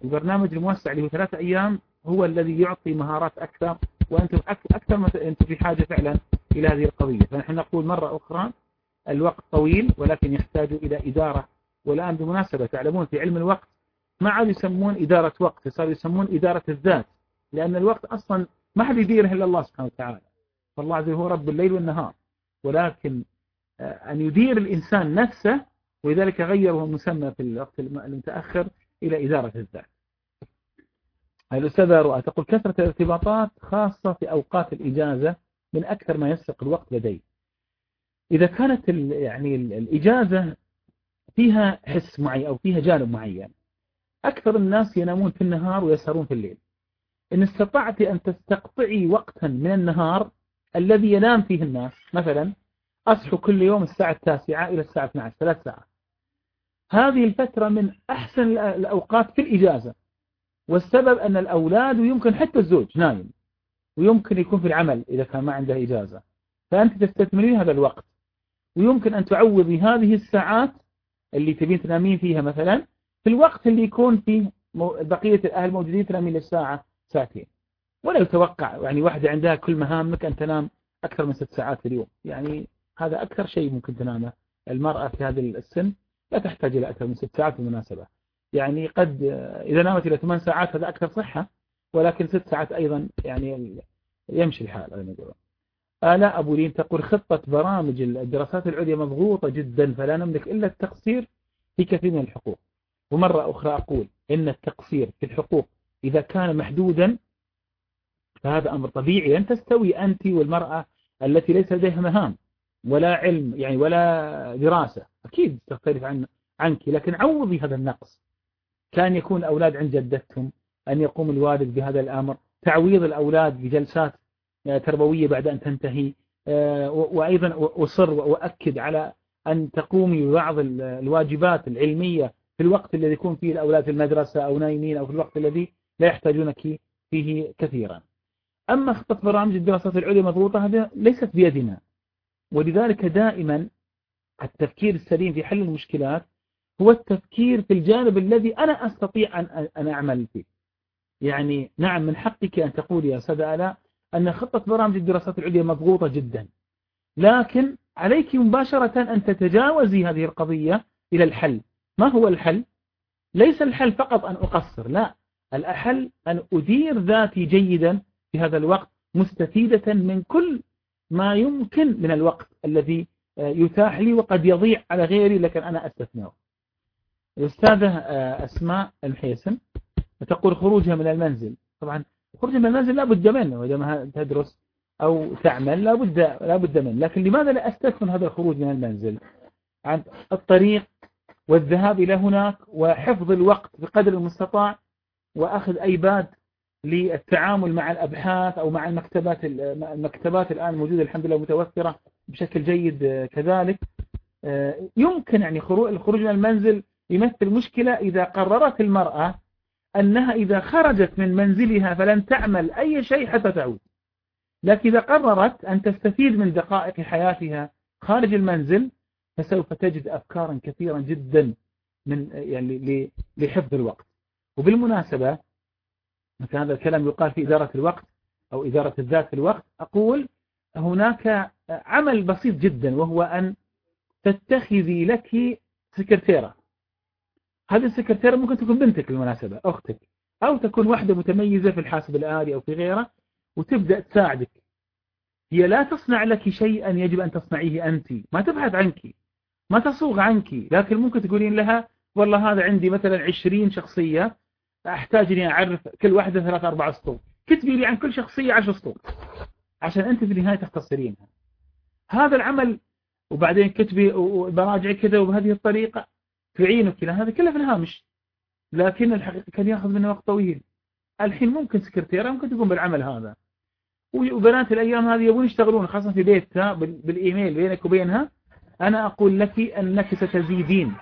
البرنامج الموسع اللي هو ثلاثة أيام هو الذي يعطي مهارات أكثر وأنتم أكثر ما أنتم في حاجة فعلا إلى هذه القضية. فنحن نقول مرة أخرى الوقت طويل ولكن يحتاج إلى إدارة. والآن بمناسبة تعلمون في علم الوقت ما عاد يسمون إدارة وقت صار يسمون إدارة الذات. لأن الوقت أصلا ما حد يديره إلا الله سبحانه وتعالى. فالله عز وجل هو رب الليل والنهار. ولكن آه، أن يدير الإنسان نفسه ولذلك غيره المسمى في الوقت المتأخر إلى إدارة الذات. الأستاذة رؤى تقول كثرة الارتباطات خاصة في أوقات الإجازة من أكثر ما يسرق الوقت لدي. إذا كانت يعني الإجازة فيها حس معين أو فيها جانب معين أكثر الناس ينامون في النهار ويسهرون في الليل. إن استطعت أن تستقطعي وقتا من النهار الذي ينام فيه الناس مثلا أصحوا كل يوم الساعة التاسعة إلى الساعة 12 ثلاث ساعات. هذه الفترة من أحسن الأوقات في الإجازة. والسبب أن الأولاد ويمكن حتى الزوج نايم ويمكن يكون في العمل إذا كان ما عنده إجازة. فأنت تستثمرين هذا الوقت ويمكن أن تعوضي هذه الساعات اللي تبين تنامين فيها مثلا في الوقت اللي يكون فيه بقية الأهل موجودين تنامين للساعة ساعتين. ولا يتوقع يعني واحدة عندها كل مهامك أن تنام أكثر من ست ساعات في اليوم. يعني هذا أكثر شيء ممكن تنامه. المرأة في هذا السن لا تحتاج إلى أكثر من ست ساعات بالمناسبة يعني قد إذا نامت إلى ثمان ساعات هذا أكثر صحة ولكن ست ساعات أيضا يعني يمشي الحال آلاء أبو لين تقول خطة برامج الدراسات العليا مضغوطة جدا فلا نملك إلا التقصير في كثير من الحقوق. ومرة أخرى أقول إن التقصير في الحقوق إذا كان محدودا فهذا أمر طبيعي لن تستوي أنت والمرأة التي ليس لديها مهام ولا علم يعني ولا دراسة. أكيد تختلف عن عنك لكن عوضي هذا النقص. كان يكون أولاد عند جدتهم أن يقوم الوالد بهذا الأمر. تعويض الأولاد بجلسات آه، تربوية بعد أن تنتهي. آه، وأيضا أصر وأؤكد على أن تقومي ببعض الواجبات العلمية في الوقت الذي يكون فيه الأولاد في المدرسة أو نايمين أو في الوقت الذي لا يحتاجونك فيه كثيرا. أما خطة برامج الدراسات العليا مضغوطة هذه ليست بيدنا. ولذلك دائما التفكير السليم في حل المشكلات هو التفكير في الجانب الذي أنا أستطيع أن أعمل فيه. يعني نعم من حقك أن تقول يا أستاذ آلاء أن خطة برامج الدراسات العليا مضغوطة جدا. لكن عليك مباشرة أن تتجاوزي هذه القضية إلى الحل. ما هو الحل؟ ليس الحل فقط أن أقصر لا. الأحل أن أدير ذاتي جيدا في هذا الوقت مستفيدة من كل ما يمكن من الوقت الذي يتاح لي وقد يضيع على غيري لكن أنا أستثمره. الأستاذة أسماء المحيسن تقول خروجها من المنزل. طبعا خروجها من المنزل لا بد منه إذا ما تدرس أو تعمل لا بد لا بد منه. لكن لماذا لا أستثمر هذا الخروج من المنزل؟ عن الطريق والذهاب إلى هناك وحفظ الوقت بقدر المستطاع وأخذ أيباد للتعامل مع الأبحاث أو مع المكتبات المكتبات الآن موجودة الحمد لله متوفرة بشكل جيد كذلك. يمكن يعني الخروج من المنزل يمثل مشكلة إذا قررت المرأة أنها إذا خرجت من منزلها فلن تعمل أي شيء حتى تعود. لكن إذا قررت أن تستفيد من دقائق حياتها خارج المنزل فسوف تجد أفكارا كثيرا جدا من يعني لحفظ الوقت. وبالمناسبة مثل هذا الكلام يقال في إدارة الوقت أو إدارة الذات في الوقت أقول هناك عمل بسيط جدا وهو أن تتخذي لك سكرتيرة. هذه السكرتيرة ممكن تكون بنتك بالمناسبة أختك أو تكون واحدة متميزة في الحاسب الآلي أو في غيره وتبدأ تساعدك. هي لا تصنع لك شيئا يجب أن تصنعيه أنت ما تبحث عنك ما تصوغ عنك. لكن ممكن تقولين لها والله هذا عندي مثلا عشرين شخصية أحتاج أني أعرف كل واحدة ثلاث أربع سطور كتبي لي عن كل شخصية عشر سطور عشان أنت في النهاية تختصرينها. هذا العمل وبعدين كتبي وبراجع كذا وبهذه الطريقة. تعينك إلى هذا كله في الهامش. لكن الحقيقة كان يأخذ منه وقت طويل. الحين ممكن سكرتيرة ممكن تقوم بالعمل هذا. وبنات الأيام هذه يبون يشتغلون خاصة في بيتها بالإيميل بينك وبينها. أنا أقول لك أنك ستزيدين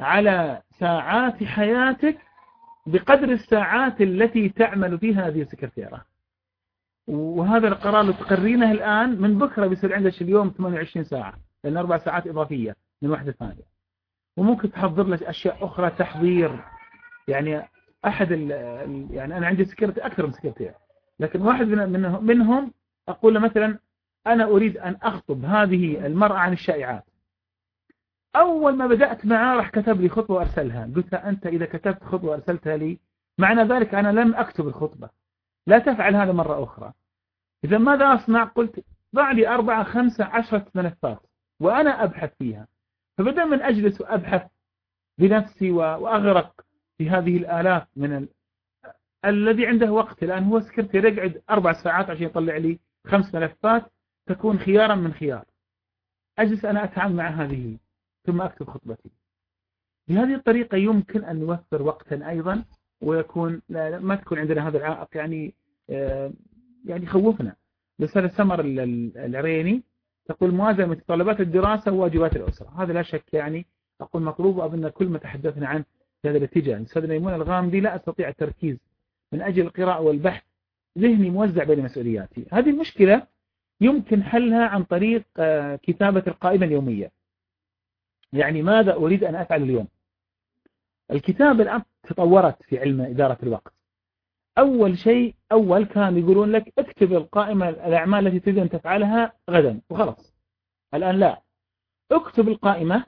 على ساعات حياتك بقدر الساعات التي تعمل فيها هذه السكرتيرة. وهذا القرار اللي تقرينه الآن من بكرة بيصير عندك اليوم 28 ساعة لأن أربع ساعات إضافية من واحدة ثانية. وممكن تحضر لك أشياء أخرى تحضير. يعني أحد يعني أنا عندي سكرتير أكثر من سكرتير لكن واحد منهم أقول له مثلا أنا أريد أن أخطب هذه المرأة عن الشائعات. أول ما بدأت معاه راح كتب لي خطوة وأرسلها قلت له أنت إذا كتبت خطوة وأرسلتها لي معنى ذلك أنا لم أكتب الخطبة. لا تفعل هذا مرة أخرى. إذا ماذا أصنع؟ قلت ضع لي أربعة خمسة عشرة ملفات وأنا أبحث فيها. فبدل من أجلس وأبحث بنفسي وأغرق في هذه الآلاف من ال... الذي عنده وقت. الآن هو سكرتير يقعد أربع ساعات عشان يطلع لي خمس ملفات تكون خيارا من خيار. أجلس أنا أتعامل مع هذه ثم أكتب خطبتي. بهذه الطريقة يمكن أن نوفر وقتا أيضا ويكون ما تكون عندنا هذا العائق يعني آه، يعني يخوفنا. رسالة سمر العريني تقول موازنة متطلبات الدراسة وواجبات الأسرة. هذا لا شك يعني أقول مطلوب وأظن كل ما تحدثنا عنه هذا الاتجاه. الأستاذ ميمون الغامدي لا أستطيع التركيز من أجل القراءة والبحث ذهني موزع بين مسؤولياتي. هذه المشكلة يمكن حلها عن طريق آه، كتابة القائمة اليومية. يعني ماذا أريد أن أفعل اليوم؟ الكتابة الآن تطورت في علم إدارة الوقت. أول شيء أول كان يقولون لك اكتب القائمة الأعمال التي تريد أن تفعلها غدا وخلاص. الآن لا. اكتب القائمة.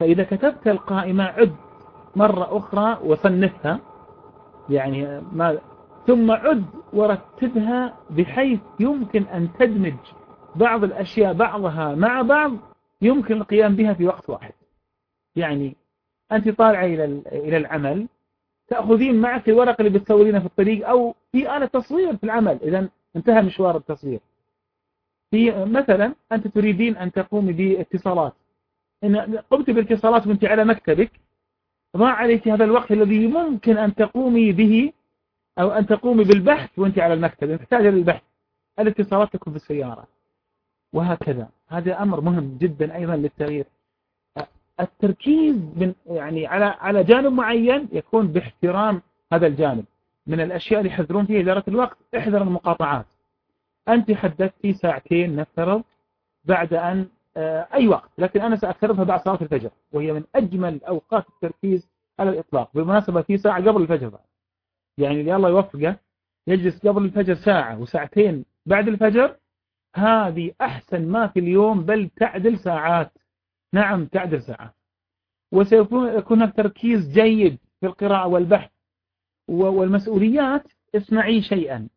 فإذا كتبت القائمة عد مرة أخرى وصنفها يعني ما ثم عد ورتبها بحيث يمكن أن تدمج بعض الأشياء بعضها مع بعض يمكن القيام بها في وقت واحد. يعني أنت طالعة إلى العمل تأخذين معك الورق اللي بتصورينه في الطريق أو في آلة تصوير في العمل. إذا انتهى مشوار التصوير. في مثلا أنت تريدين أن تقومي باتصالات. إن قمت بالاتصالات وأنت على مكتبك ضاع عليك هذا الوقت الذي ممكن أن تقومي به أو أن تقومي بالبحث وأنت على المكتب. محتاجة للبحث الاتصالات تكون في السيارة. وهكذا. هذا أمر مهم جدا أيضا للتغيير. التركيز من يعني على على جانب معين يكون باحترام هذا الجانب من الأشياء اللي يحذرون فيها إدارة الوقت. احذر المقاطعات. أنت حددتي ساعتين نفترض بعد أن آه، أي وقت لكن أنا سأفترضها بعد صلاة الفجر وهي من أجمل أوقات التركيز على الإطلاق بالمناسبة في ساعة قبل الفجر بعد. يعني اللي الله يوفقه يجلس قبل الفجر ساعة وساعتين بعد الفجر هذه أحسن ما في اليوم بل تعدل ساعات. نعم تعدل ساعات وسيكون هناك تركيز جيد في القراءة والبحث والمسؤوليات اصنعي شيئا.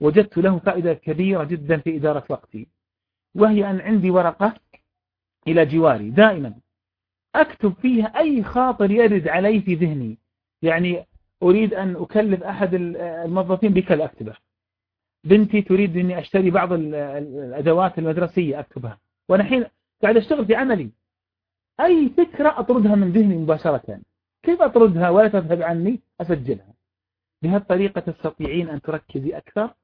وجدت له فائدة كبيرة جدا في إدارة وقتي. وهي أن عندي ورقة إلى جواري. دائما أكتب فيها أي خاطر يرد علي في ذهني. يعني أريد أن أكلف أحد الموظفين بكذا أكتبه. بنتي تريد أني أشتري بعض الأدوات المدرسية أكتبها. وأنا حين قاعد أشتغل في عملي. أي فكرة أطردها من ذهني مباشرة؟ كيف أطردها ولا تذهب عني؟ أسجلها. بهالطريقة تستطيعين أن تركزي أكثر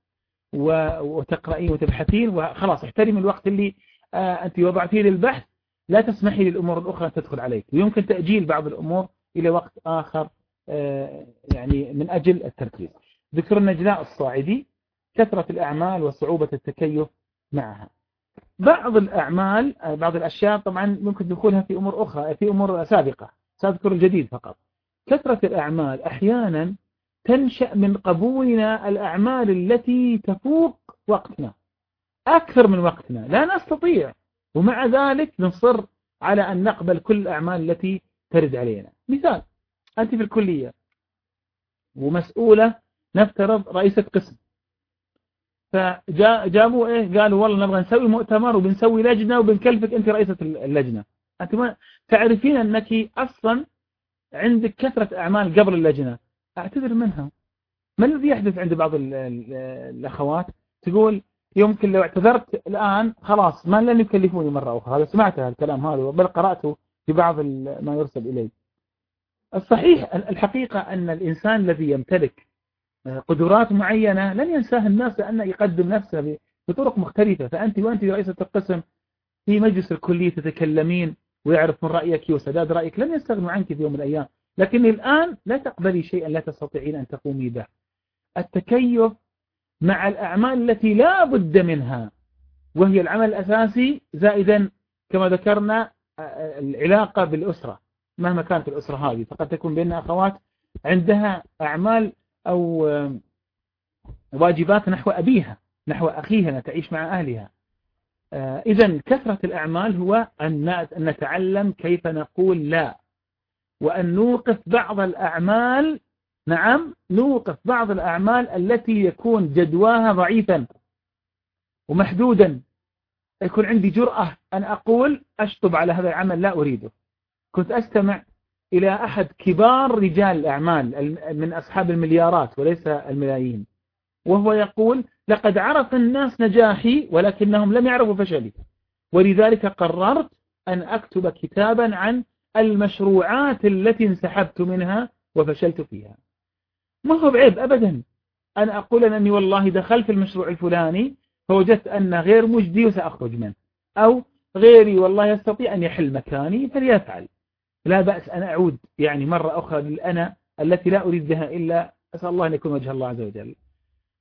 وتقرأين وتبحثين وخلاص احترمي الوقت اللي آه، أنت وضعتيه للبحث. لا تسمحي للأمور الأخرى تدخل عليك. ويمكن تأجيل بعض الأمور إلى وقت آخر آه، يعني من أجل التركيز. ذكر النجلاء الصاعدي كثرة الأعمال وصعوبة التكيف معها. بعض الأعمال بعض الأشياء طبعا ممكن دخولها في أمور أخرى في أمور سابقة سأذكر الجديد فقط. كثرة الأعمال أحيانا تنشأ من قبولنا الأعمال التي تفوق وقتنا أكثر من وقتنا لا نستطيع. ومع ذلك نصر على أن نقبل كل الأعمال التي ترد علينا. مثال أنت في الكلية ومسؤولة نفترض رئيسة قسم. فجابوا إيه؟ قالوا والله نبغى نسوي مؤتمر وبنسوي لجنة وبنكلفك أنت رئيسة اللجنة. أنت ما تعرفين أنك أصلا عندك كثرة أعمال قبل اللجنة. أعتذر منها. ما الذي يحدث عند بعض الأخوات؟ تقول يمكن لو اعتذرت الآن خلاص ما لن يكلفوني مرة أخرى. هذا سمعت الكلام هذا بل قرأته في بعض ما يرسل إلي. الصحيح الحقيقة أن الإنسان الذي يمتلك قدرات معينة لن ينساها الناس لأنه يقدم نفسه بطرق مختلفة. فأنت وأنت رئيسة القسم في مجلس الكلية تتكلمين ويعرف من رأيك وسداد رأيك لن يستغنوا عنك في يوم من الأيام. لكن الآن لا تقبلي شيئا لا تستطيعين أن تقومي به. التكيف مع الأعمال التي لا بد منها وهي العمل الأساسي زائدا كما ذكرنا العلاقة بالأسرة. مهما كانت الأسرة هذه فقد تكون بين أخوات عندها أعمال أو واجبات نحو أبيها نحو أخيها تعيش مع أهلها. آه، إذا كثرة الأعمال هو أن نتعلم كيف نقول لا. وأن نوقف بعض الأعمال نعم نوقف بعض الأعمال التي يكون جدواها ضعيفا ومحدودا. يكون عندي جرأة أن أقول أشطب على هذا العمل لا أريده. كنت أستمع إلى أحد كبار رجال الأعمال من أصحاب المليارات وليس الملايين. وهو يقول لقد عرف الناس نجاحي ولكنهم لم يعرفوا فشلي. ولذلك قررت أن أكتب كتابا عن المشروعات التي انسحبت منها وفشلت فيها. ما هو بعيب أبدا أنا أقول أنني والله دخلت المشروع الفلاني فوجدت أنه غير مجدي وسأخرج منه. أو غيري والله يستطيع أن يحل مكاني فليفعل. لا بأس أن أعود يعني مرة أخرى للأنا التي لا أريد بها إلا أسأل الله أن يكون وجه الله عز وجل.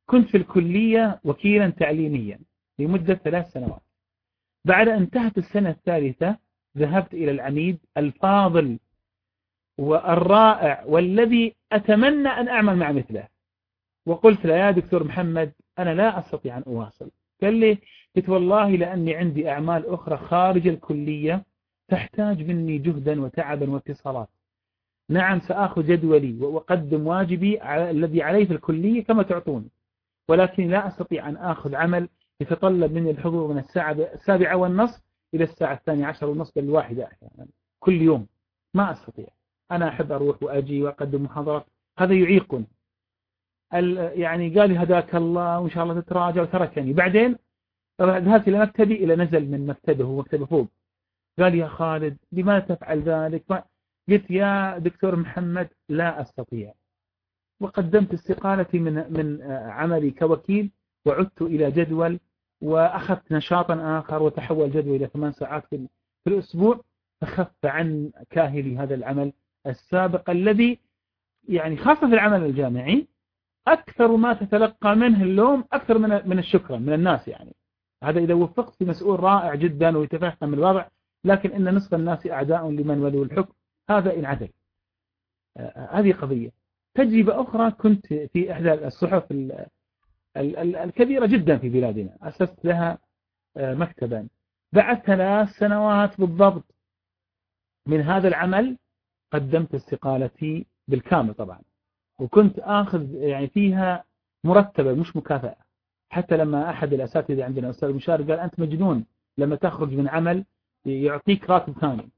كنت في الكلية وكيلا تعليميا لمدة ثلاث سنوات. بعد أن انتهت السنة الثالثة ذهبت إلى العميد الفاضل والرائع والذي أتمنى أن أعمل مع مثله. وقلت له يا دكتور محمد أنا لا أستطيع أن أواصل. قال لي قلت والله لأني عندي أعمال أخرى خارج الكلية تحتاج مني جهدا وتعبا واتصالات نعم سآخذ جدولي وأقدم واجبي الذي علي في الكلية كما تعطوني. ولكن لا أستطيع أن آخذ عمل يتطلب مني الحضور من الساعة السابعة والنصف إلى الساعة الثانية عشر والنصف الواحدة أحيانا. كل يوم. ما أستطيع. أنا أحب أروح وأجي وأقدم محاضرات. هذا يعيقني. يعني قال لي هداك الله وإن شاء الله تتراجع وتركني. بعدين ذهبت إلى مكتبي إلى نزل من مكتبه هو مكتبه فوق. قال يا خالد لماذا تفعل ذلك؟ قلت يا دكتور محمد لا أستطيع. وقدمت استقالتي من من عملي كوكيل وعدت إلى جدول وأخذت نشاطا آخر وتحول جدول إلى ثمان ساعات في الأسبوع. فخف عن كاهلي هذا العمل السابق الذي يعني خاصة في العمل الجامعي أكثر ما تتلقى منه اللوم أكثر من من الشكر من الناس يعني. هذا إذا وفقت في مسؤول رائع جدا ويتفهم الوضع لكن إن نصف الناس أعداء لمن ولوا الحكم هذا إن عدل. آه، هذه قضية. تجربة أخرى كنت في إحدى الصحف الكبيرة جدا في بلادنا. أسست لها آه، مكتبا. بعد ثلاث سنوات بالضبط. من هذا العمل قدمت استقالتي بالكامل طبعا. وكنت آخذ يعني فيها مرتبة مش مكافأة. حتى لما أحد الأساتذة عندنا أستاذ مشار قال أنت مجنون لما تخرج من عمل يعطيك راتب ثاني.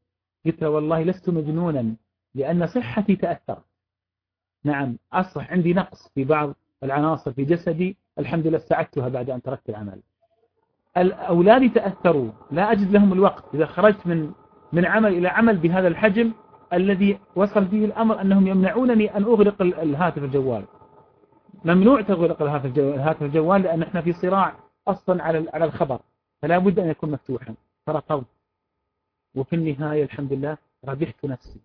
قلت له والله لست مجنونا لأن صحتي تأثر نعم أصبح عندي نقص في بعض العناصر في جسدي الحمد لله استعدتها بعد أن تركت العمل. أولادي تأثروا لا أجد لهم الوقت. إذا خرجت من من عمل إلى عمل بهذا الحجم الذي وصل فيه الأمر أنهم يمنعونني أن أغلق الهاتف الجوال. ممنوع تغلق الهاتف الجوال لأن إحنا في صراع أصلا على على الخبر. فلا بد أن يكون مفتوحا. فرفضت وفي النهاية الحمد لله ربحت نفسي.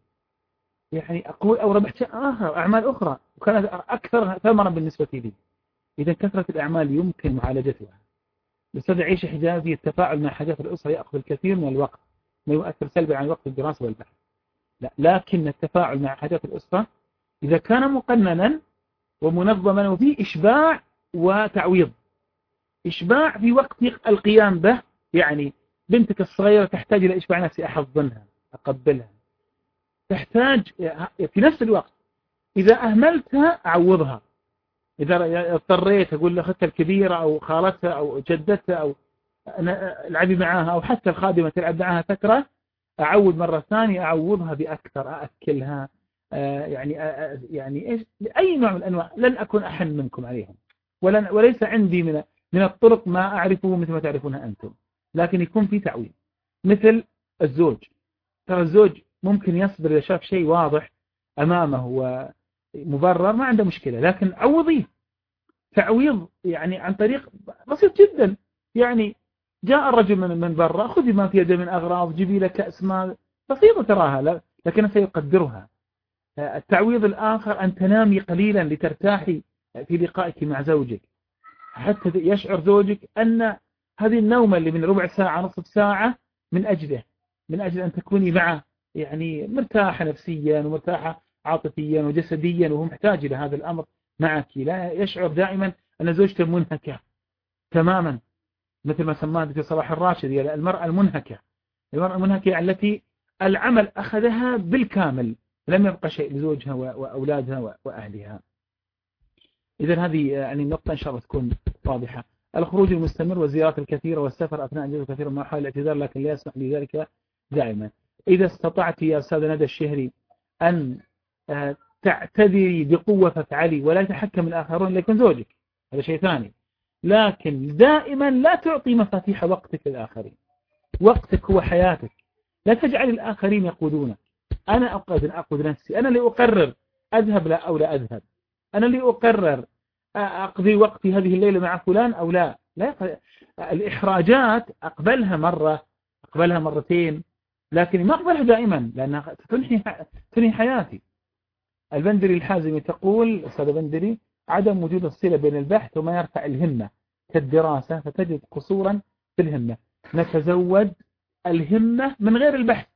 يعني أقول أو ربحت آخر أعمال أخرى وكانت أكثر ثمرا بالنسبة لي. إذا كثرة الأعمال يمكن معالجتها. الأستاذ عيش حجازي التفاعل مع حاجات الأسرة يأخذ الكثير من الوقت ما يؤثر سلبا عن وقت الدراسة والبحث. لا لكن التفاعل مع حاجات الأسرة إذا كان مقننا ومنظما وفيه إشباع وتعويض. إشباع في وقت القيام به يعني بنتك الصغيرة تحتاج إلى إشباع نفسي أحضنها أقبلها. تحتاج في نفس الوقت إذا أهملتها أعوضها. إذا اضطريت أقول لأختها الكبيرة أو خالتها أو جدتها أو ألعبي معاها أو حتى الخادمة تلعب معها فترة أعود مرة ثانية أعوضها بأكثر أأكلها. آه، يعني آه، آه، يعني إيش؟ أي نوع من الأنواع. لن أكون أحن منكم عليهم. ولن وليس عندي من من الطرق ما أعرفه مثل ما تعرفونها أنتم. لكن يكون في تعويض. مثل الزوج. ترى الزوج ممكن يصبر إذا شاف شيء واضح أمامه ومبرر ما عنده مشكلة لكن عوضيه تعويض يعني عن طريق بسيط جدا. يعني جاء الرجل من من برا خذي ما في يده من أغراض جيبي له كأس ماء. بسيطة تراها لكن سيقدرها. التعويض الآخر أن تنامي قليلا لترتاحي في لقائك مع زوجك. حتى يشعر زوجك أن هذه النومة اللي من ربع ساعة نصف ساعة من أجله من أجل أن تكوني معه يعني مرتاحة نفسيا ومرتاحة عاطفيا وجسديا وهو محتاج إلى هذا الأمر معك. لا يشعر دائما أن زوجته منهكة تماما مثل ما سماها في صلاح الراشدي المرأة المنهكة. المرأة المنهكة التي العمل أخذها بالكامل لم يبقى شيء لزوجها وأولادها وأهلها. إذا هذه يعني النقطة إن شاء الله تكون واضحة. الخروج المستمر والزيارات الكثيرة والسفر أثناء الجزء كثيرا ما حال الاعتذار لكن لا يسمح لذلك دائما. إذا استطعت يا أستاذ ندى الشهري أن آه، تعتذري بقوة فافعلي ولا يتحكم الآخرون لكن زوجك. هذا شيء ثاني. لكن دائما لا تعطي مفاتيح وقتك للآخرين. وقتك هو حياتك. لا تجعل الآخرين يقودونك. أنا أقود نفسي. أنا اللي أقرر أذهب لا أو لا أذهب. أنا اللي أقرر أقضي وقتي هذه الليلة مع فلان أو لا؟ لا الإحراجات أقبلها مرة أقبلها مرتين لكن ما أقبلها دائما لأنها تنهي تنهي حياتي. البندري الحازمي تقول أستاذ بندري عدم وجود الصلة بين البحث وما يرفع الهمة كالدراسة فتجد قصورا في الهمة. نتزود الهمة من غير البحث.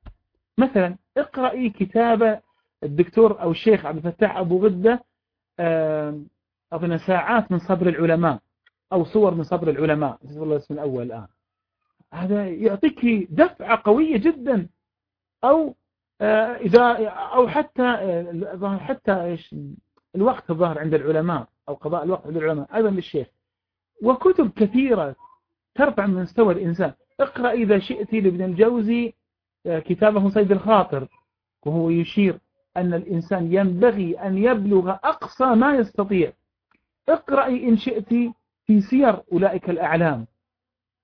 مثلا اقرأي كتاب الدكتور أو الشيخ عبد الفتاح أبو غدة أظن ساعات من صبر العلماء أو صور من صبر العلماء. والله اسم الأول الآن. هذا يعطيك دفعة قوية جدا. أو آه، إذا أو حتى آه، حتى الوقت الظاهر عند العلماء أو قضاء الوقت عند العلماء. أيضا للشيخ. وكتب كثيرة ترفع من مستوى الإنسان. اقرأ إذا شئت لابن الجوزي آه، كتابه صيد الخاطر وهو يشير أن الإنسان ينبغي أن يبلغ أقصى ما يستطيع. اقرأي إن شئت في سير أولئك الأعلام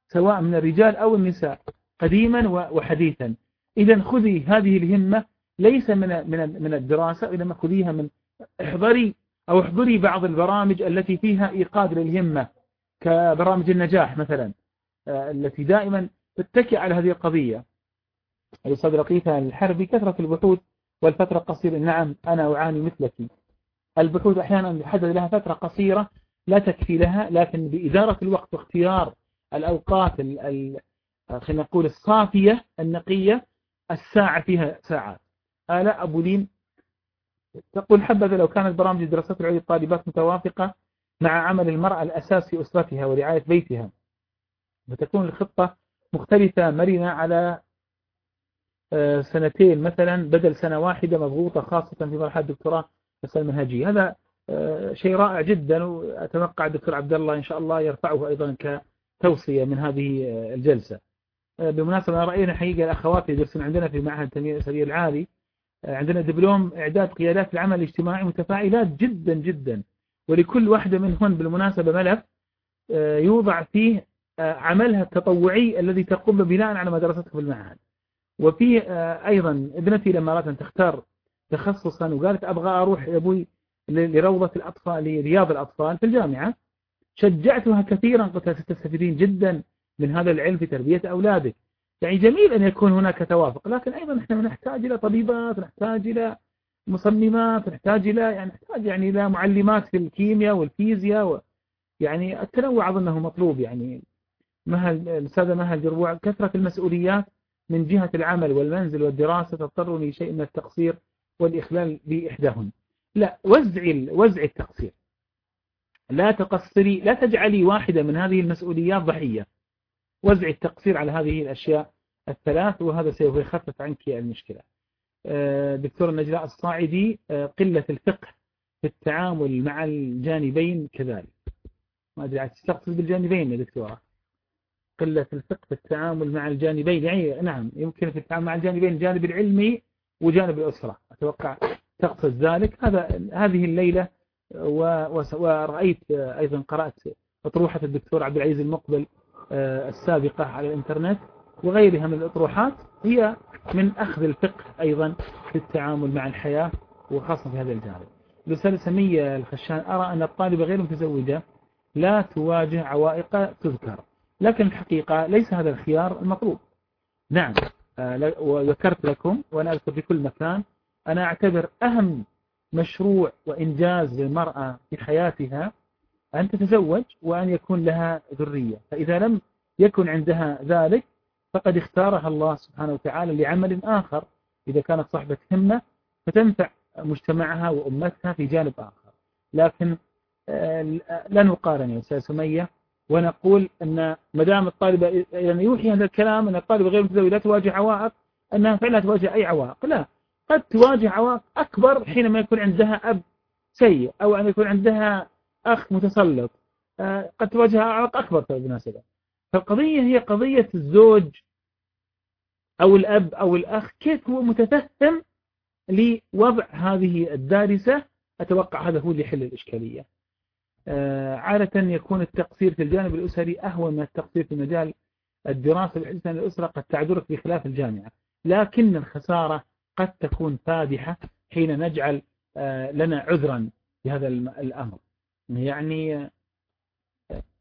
سواء من الرجال أو النساء قديما وحديثا. إذا خذي هذه الهمة ليس من من من الدراسة إنما خذيها من احضري أو احضري بعض البرامج التي فيها إيقاد للهمة كبرامج النجاح مثلا آه، التي دائما تتكئ على هذه القضية. الأستاذ لطيفة الحربي كثرة البحوث والفترة قصيرة. نعم أنا أعاني مثلك. البحوث أحيانا يحدد لها فترة قصيرة لا تكفي لها لكن بإدارة الوقت واختيار الأوقات خلينا نقول الصافية النقية الساعة فيها ساعات. آلاء أبو لين تقول حبذا لو كانت برامج الدراسات العليا للطالبات متوافقة مع عمل المرأة الأساس في أسرتها ورعاية بيتها. وتكون الخطة مختلفة مرنة على آه، سنتين مثلا بدل سنة واحدة مضغوطة خاصة في مرحلة الدكتوراه. المنهجية هذا آه، شيء رائع جدا وأتوقع الدكتور عبد الله إن شاء الله يرفعه أيضا كتوصية من هذه آه، الجلسة. بالمناسبة رأينا حقيقة الأخوات يدرسون عندنا في معهد التنمية الأسرية العالي. عندنا دبلوم إعداد قيادات العمل الاجتماعي متفاعلات جدا جدا. ولكل واحدة منهن بالمناسبة ملف يوضع فيه عملها التطوعي الذي تقوم بناء على ما درسته في المعهد. وفي آه، أيضا ابنتي لما أردت أن تختار تخصصا وقالت أبغى أروح يا أبوي لروضة الأطفال لرياض الأطفال في الجامعة. شجعتها كثيرا قلت لها ستستفيدين جدا من هذا العلم في تربية أولادك. يعني جميل أن يكون هناك توافق لكن أيضا نحن نحتاج إلى طبيبات نحتاج إلى مصممات نحتاج إلى يعني نحتاج يعني إلى معلمات في الكيمياء والفيزياء و يعني التنوع أظنه مطلوب. يعني مهل الأستاذة مهل جربوع كثرة المسؤوليات من جهة العمل والمنزل والدراسة تضطرني شيء من التقصير والإخلال بإحداهن. لا وزعي وزع التقصير. لا تقصري لا تجعلي واحدة من هذه المسؤوليات ضحية. وزع التقصير على هذه الأشياء الثلاث وهذا سوف يخفف عنك المشكلة. آه، دكتور النجلاء الصاعدي آه، قلة الفقه في التعامل مع الجانبين كذلك. ما أدري عاد تستقصد بالجانبين يا دكتورة؟ قلة الفقه في التعامل مع الجانبين. يعني نعم يمكن في التعامل مع الجانبين. الجانب العلمي وجانب الأسرة. أتوقع تقصد ذلك. هذا هذه الليلة ورأيت أيضا قرأت أطروحة الدكتور عبد العزيز المقبل آه، السابقة على الإنترنت وغيرها من الأطروحات. هي من أخذ الفقه أيضا في التعامل مع الحياة وخاصة في هذا الجانب. الأستاذ سمية الخشان أرى أن الطالبة غير متزوجة لا تواجه عوائق تذكر. لكن الحقيقة ليس هذا الخيار المطلوب. نعم. وذكرت لكم وأنا أذكر في كل مكان أنا أعتبر أهم مشروع وإنجاز للمرأة في حياتها أن تتزوج وأن يكون لها ذرية. فإذا لم يكن عندها ذلك فقد اختارها الله سبحانه وتعالى لعمل آخر. إذا كانت صاحبة همة فتنفع مجتمعها وأمتها في جانب آخر. لكن آه، لا نقارن يا أستاذ سمية. ونقول أن ما دام الطالبة يعني يوحي هذا الكلام أن الطالبة غير متزوجة لا تواجه عوائق أنها فعلا تواجه أي عوائق. لا قد تواجه عوائق أكبر حينما يكون عندها أب سيء أو أن يكون عندها أخ متسلط. آه، قد تواجه عوائق أكبر بالمناسبة فالقضية هي قضية الزوج أو الأب أو الأخ كيف هو متفهم لوضع هذه الدارسة؟ أتوقع هذا هو اللي يحل الإشكالية. عادة يكون التقصير في الجانب الأسري أهون من التقصير في مجال الدراسة بحيث أن الأسرة قد تعذرك بخلاف الجامعة. لكن الخسارة قد تكون فادحة حين نجعل آه، لنا عذرا في هذا الأمر. يعني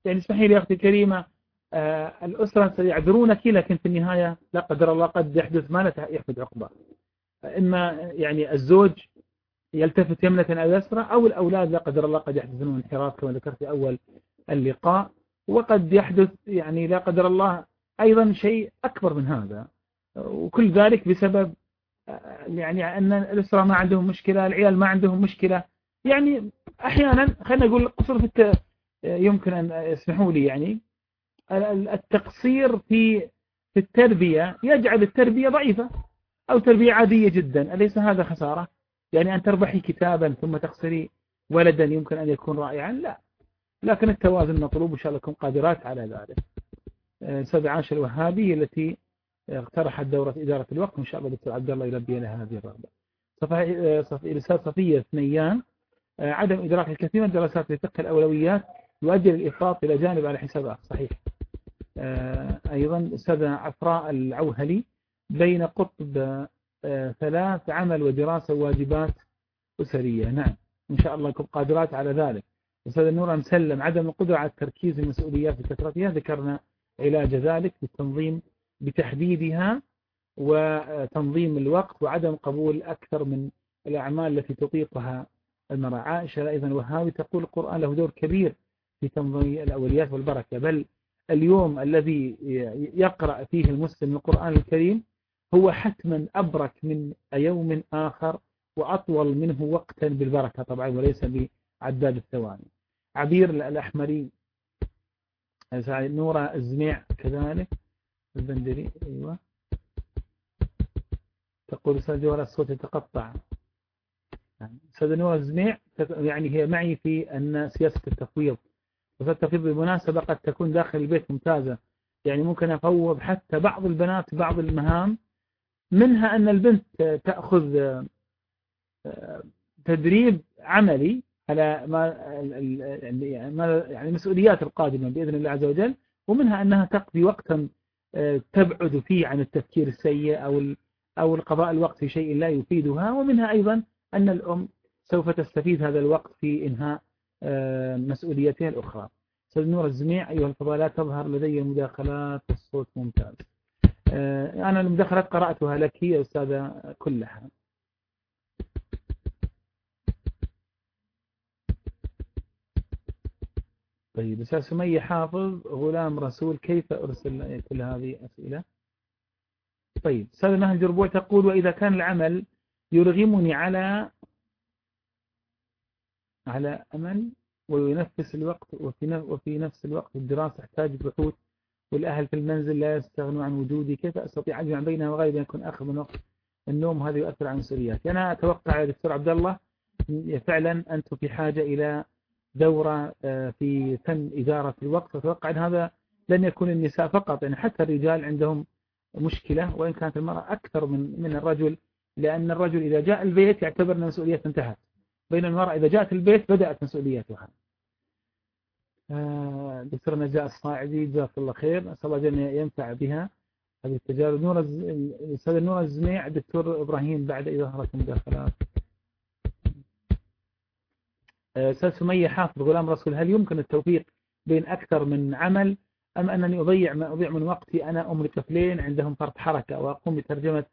يعني اسمحي لي أختي الكريمة آه، الأسرة سيعذرونك لكن في النهاية لا قدر الله قد يحدث ما لا يحدث عقبة. إما يعني الزوج يلتفت يمنة أو يسرى أو الأولاد لا قدر الله قد يحدثون انحراف كما ذكرت في أول اللقاء وقد يحدث يعني لا قدر الله أيضا شيء أكبر من هذا وكل ذلك بسبب يعني أن الأسرة ما عندهم مشكلة العيال ما عندهم مشكلة يعني أحيانا خلينا نقول قصر في. يمكن أن يسمحوا لي يعني التقصير في في التربية يجعل التربية ضعيفة أو تربية عادية جدا أليس هذا خسارة يعني أن تربحي كتابا ثم تخسري ولدا يمكن أن يكون رائعا؟ لا. لكن التوازن مطلوب وإن شاء الله قادرات على ذلك. أستاذ عاشر الوهابي التي اقترحت دورة إدارة الوقت. وإن شاء الله دكتور عبد الله يلبي لها هذه الرغبة رسالة صفية ثنيان عدم إدراك الكثير من الدراسات لفقه الأولويات يؤدي للإفراط إلى جانب على حساب صحيح. أيضا أستاذ عفراء العوهلي بين قطب ثلاث عمل ودراسة وواجبات أسرية. نعم إن شاء الله لكم قادرات على ذلك. أستاذ نورا مسلم عدم القدرة على التركيز المسؤوليات بكثرتها. ذكرنا علاج ذلك بالتنظيم بتحديدها وتنظيم الوقت وعدم قبول أكثر من الأعمال التي تطيقها المرأة. عائشة أيضا وهاوي تقول القرآن له دور كبير في تنظيم الأوليات والبركة. بل اليوم الذي يقرأ فيه المسلم القرآن الكريم هو حتما أبرك من يوم آخر وأطول منه وقتا بالبركة طبعا وليس بعداد الثواني. عبير الأحمري نورة الزميع كذلك. البندري أيوة. تقول جوهر الصوت يتقطع. أستاذ نورة الزميع يعني هي معي في أن سياسة التفويض. التفويض بالمناسبة قد تكون داخل البيت ممتازة. يعني ممكن أفوض حتى بعض البنات بعض المهام منها أن البنت تأخذ آه، تدريب عملي على ما يعني المسؤوليات القادمة بإذن الله عز وجل ومنها أنها تقضي وقتا آه، تبعد فيه عن التفكير السيء أو أو القضاء الوقت في شيء لا يفيدها ومنها أيضا أن الأم سوف تستفيد هذا الوقت في إنهاء آه، مسؤولياتها الأخرى. أستاذ نور الزميع أيها الفضلاء تظهر لدي مداخلات الصوت ممتاز. أنا المداخلات قرأتها لك يا أستاذة كلها. طيب أستاذ سمية حافظ غلام رسول كيف أرسل كل هذه أسئلة؟ طيب أستاذ نهج ربوع تقول وإذا كان العمل يرغمني على على أمل وينفس الوقت وفي نفس الوقت الدراسة تحتاج بحوث والأهل في المنزل لا يستغنوا عن وجودي كيف أستطيع أجمع بينها وغير أن يكون أخذ من وقت النوم هذا يؤثر على مسؤولياتي أنا أتوقع يا دكتور عبد الله فعلا أنتم في حاجة إلى دورة آه، في فن إدارة الوقت. أتوقع أن هذا لن يكون النساء فقط يعني حتى الرجال عندهم مشكلة وإن كانت المرأة أكثر من من الرجل لأن الرجل إذا جاء البيت يعتبر أن مسؤوليته انتهت. بين المرأة إذا جاءت البيت بدأت مسؤولياتها آه، دكتور نجاة الصاعدي جزاك الله خير. أسأل الله أن ينفع بها هذه التجارب. نور الأستاذ نور الزميع دكتور إبراهيم بعد إذا ظهرت مداخلات آه، أستاذ سمية حافظ غلام رسول هل يمكن التوفيق بين أكثر من عمل أم أنني أضيع ما أضيع من وقتي أنا أم لطفلين عندهم فرط حركة وأقوم بترجمة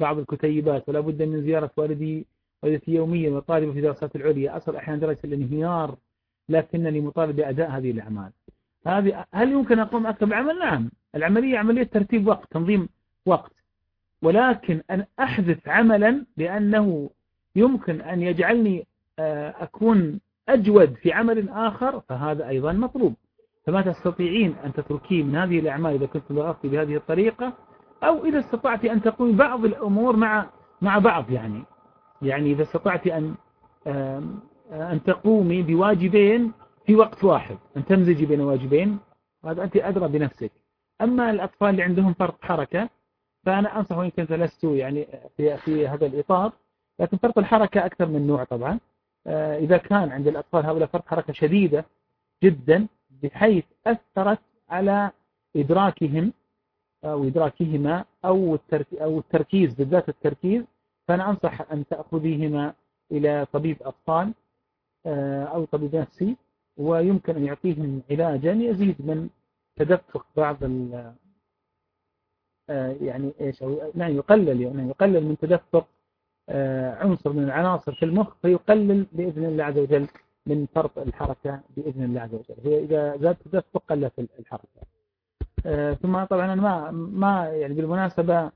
بعض الكتيبات؟ ولا بد من زيارة والدي والدتي يوميا وطالبة في دراسات العليا. أصل أحيانا درجة الانهيار لكنني مطالب بأداء هذه الأعمال. هذه هل يمكن أقوم أكثر بعمل نعم. العملية عملية ترتيب وقت تنظيم وقت. ولكن أن أحدث عملا لأنه يمكن أن يجعلني آه، أكون أجود في عمل آخر فهذا أيضا مطلوب. فما تستطيعين أن تتركيه من هذه الأعمال إذا كنت ضغطت بهذه الطريقة أو إذا استطعت أن تقومي بعض الأمور مع مع بعض يعني. يعني إذا استطعت أن أن تقومي بواجبين في وقت واحد أن تمزجي بين واجبين هذا أنت أدرى بنفسك. أما الأطفال اللي عندهم فرط حركة فأنا أنصح وإن كنت لست يعني في, في هذا الإطار لكن فرط الحركة أكثر من نوع طبعا. آه، إذا كان عند الأطفال هؤلاء فرط حركة شديدة جدا بحيث أثرت على إدراكهم أو إدراكهما أو أو التركيز بالذات التركيز فأنا أنصح أن تأخذيهما إلى طبيب أطفال أو طبيب نفسي ويمكن أن يعطيهم علاجا يزيد من تدفق بعض يعني إيش يعني يقلل يعني يقلل من تدفق عنصر من العناصر في المخ فيقلل بإذن الله عز وجل من فرط الحركة بإذن الله عز وجل. هي إذا زاد تدفق قلت الحركة. آه، ثم طبعا أنا ما ما يعني بالمناسبة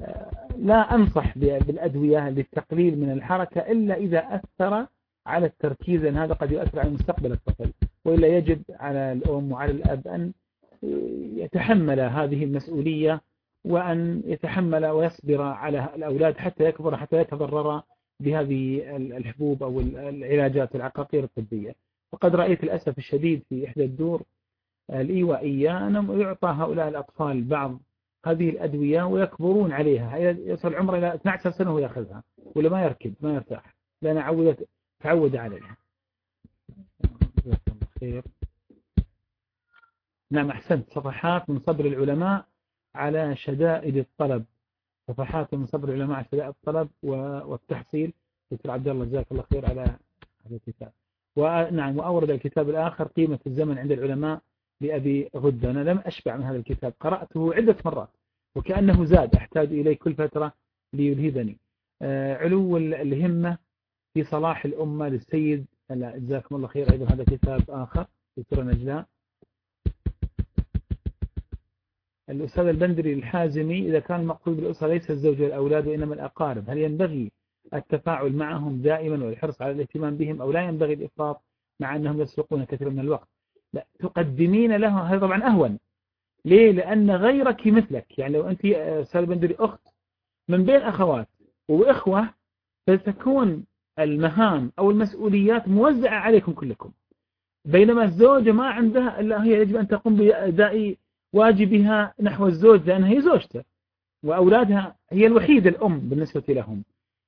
آه، لا أنصح بالأدوية للتقليل من الحركة إلا إذا أثر على التركيز لأن هذا قد يؤثر على مستقبل الطفل وإلا يجب على الأم وعلى الأب أن يتحمل هذه المسؤولية وأن يتحمل ويصبر على الأولاد حتى يكبر حتى يتضرر بهذه الحبوب أو العلاجات العقاقير الطبية. وقد رأيت الأسف الشديد في إحدى الدور الإيوائية أنهم يعطى هؤلاء الأطفال بعض هذه الأدوية ويكبرون عليها يصل عمره إلى 12 سنة ويأخذها ولا ما يركب ما يرتاح. لأن عودت تعود عليها. خير. نعم أحسنت. صفحات من صبر العلماء على شدائد الطلب. صفحات من صبر العلماء على شدائد الطلب والتحصيل. دكتور عبد الله جزاك الله خير على هذا الكتاب. ونعم وأورد الكتاب الآخر قيمة الزمن عند العلماء لأبي غدة. أنا لم أشبع من هذا الكتاب. قرأته عدة مرات وكأنه زاد. أحتاج إليه كل فترة ليلهبني آه، علو الهمة في صلاح الأمة للسيد جزاكم الله خير أيضا هذا كتاب آخر دكتور نجلاء. الأستاذ البندري الحازمي إذا كان المقصود بالأسرة ليس الزوج والأولاد وإنما الأقارب هل ينبغي التفاعل معهم دائما والحرص على الاهتمام بهم أو لا ينبغي الإفراط مع أنهم يسرقون كثير من الوقت؟ لا تقدمين له هذا طبعا أهون. ليه؟ لأن غيرك مثلك. يعني لو أنت أستاذ البندري أخت من بين أخوات وإخوة فتكون المهام أو المسؤوليات موزعة عليكم كلكم. بينما الزوجة ما عندها إلا هي يجب أن تقوم بأداء واجبها نحو الزوج لأنها هي زوجته وأولادها هي الوحيدة الأم بالنسبة لهم.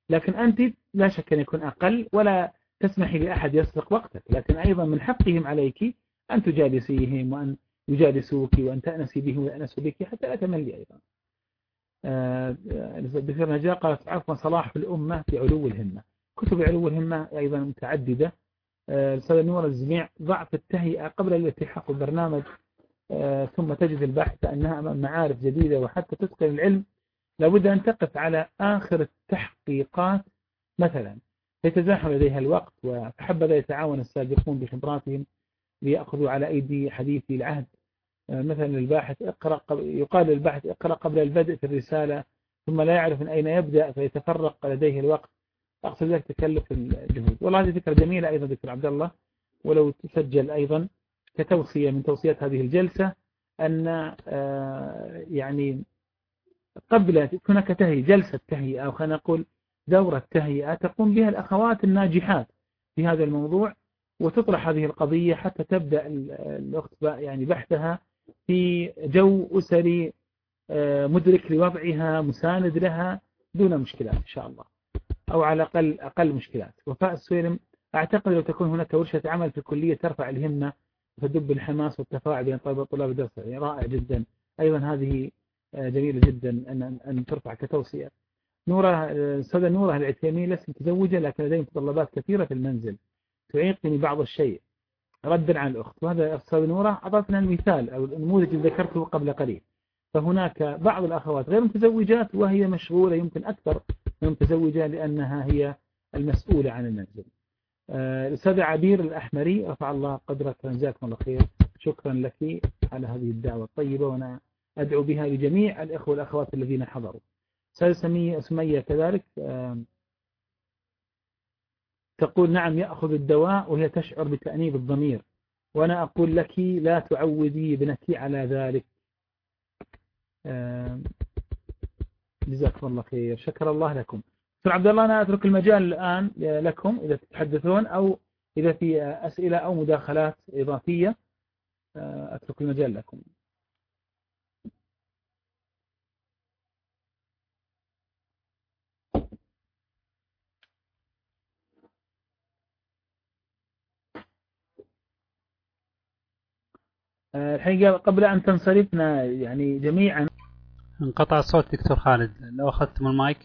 لكن أنت لا شك أن يكون أقل ولا تسمحي لأحد يسرق وقتك. لكن أيضا من حقهم عليك أن تجالسيهم وأن يجالسوك وأن تأنسي بهم ويأنسوا بك حتى لا تملي أيضا. الدكتور نجاة قالت عفوا صلاح الأمة في علو الهمة. كتب علو الهمة أيضا متعددة. الأستاذ نور الزميع ضعف التهيئة قبل الالتحاق بالبرنامج آه، ثم تجد البحث أنها أمام معارف جديدة وحتى تتقن العلم. لابد أن تقف على آخر التحقيقات مثلا. يتزاحم لديها الوقت وحبذا يتعاون السابقون بخبراتهم ليأخذوا على أيدي حديثي العهد. آه، مثلا الباحث اقرأ يقال للباحث اقرأ قبل البدء في الرسالة ثم لا يعرف من أين يبدأ فيتفرق لديه الوقت. أقصد ذلك تكلف الجهود. والله هذه فكرة جميلة أيضا دكتور عبد الله ولو تسجل أيضا كتوصية من توصيات هذه الجلسة أن آه، يعني قبل هناك تهيئة جلسة تهيئة أو خلينا نقول دورة تهيئة تقوم بها الأخوات الناجحات في هذا الموضوع وتطرح هذه القضية حتى تبدأ الأخت يعني بحثها في جو أسري آه، مدرك لوضعها مساند لها دون مشكلات إن شاء الله. أو على الأقل أقل مشكلات. وفاء السويلم أعتقد لو تكون هناك ورشة عمل في الكلية ترفع الهمة تدب الحماس والتفاعل بين طلبة طلاب الدرس. يعني رائع جدا. أيضا هذه آه، جميلة جدا أن أن ترفع كتوصية. نورة أستاذة نورة العثيمين لست متزوجة لكن لدي متطلبات كثيرة في المنزل. تعيقني بعض الشيء. ردا على الأخت. وهذا أستاذ نورة أعطتنا المثال أو النموذج اللي ذكرته قبل قليل. فهناك بعض الأخوات غير متزوجات وهي مشغولة يمكن أكثر متزوجة لأنها هي المسؤولة عن المنزل. آه، الأستاذ عبير الأحمري رفع الله قدرك جزاكم الله خير. شكرا لك على هذه الدعوة الطيبة وأنا أدعو بها لجميع الإخوة والأخوات الذين حضروا. أستاذ سمية سمية كذلك تقول نعم يأخذ الدواء وهي تشعر بتأنيب الضمير. وأنا أقول لك لا تعودي ابنك على ذلك. جزاكم الله خير. شكر الله لكم. دكتور عبد الله أنا أترك المجال الآن لكم إذا تتحدثون أو إذا في أسئلة أو مداخلات إضافية آه، أترك المجال لكم. آه، الحقيقة قبل أن تنصرفنا يعني جميعا انقطع الصوت دكتور خالد لو أخذتم المايك.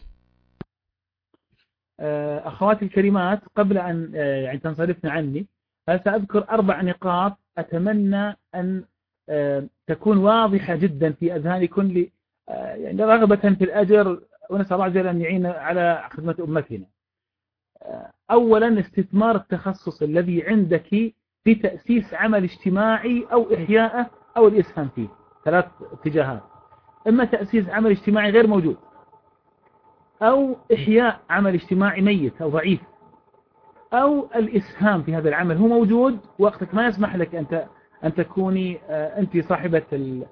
آه، أخواتي الكريمات قبل أن يعني تنصرفن عني سأذكر أربع نقاط أتمنى أن تكون واضحة جدا في أذهانكم يعني رغبة في الأجر ونسأل الله عز وجل أن يعين على خدمة أمتنا. أولا استثمار التخصص الذي عندك في تأسيس عمل اجتماعي أو إحياءه أو الإسهام فيه. ثلاث اتجاهات. إما تأسيس عمل اجتماعي غير موجود أو إحياء عمل اجتماعي ميت أو ضعيف أو الإسهام في هذا العمل هو موجود وقتك ما يسمح لك أنت أن تكوني آه، أنت صاحبة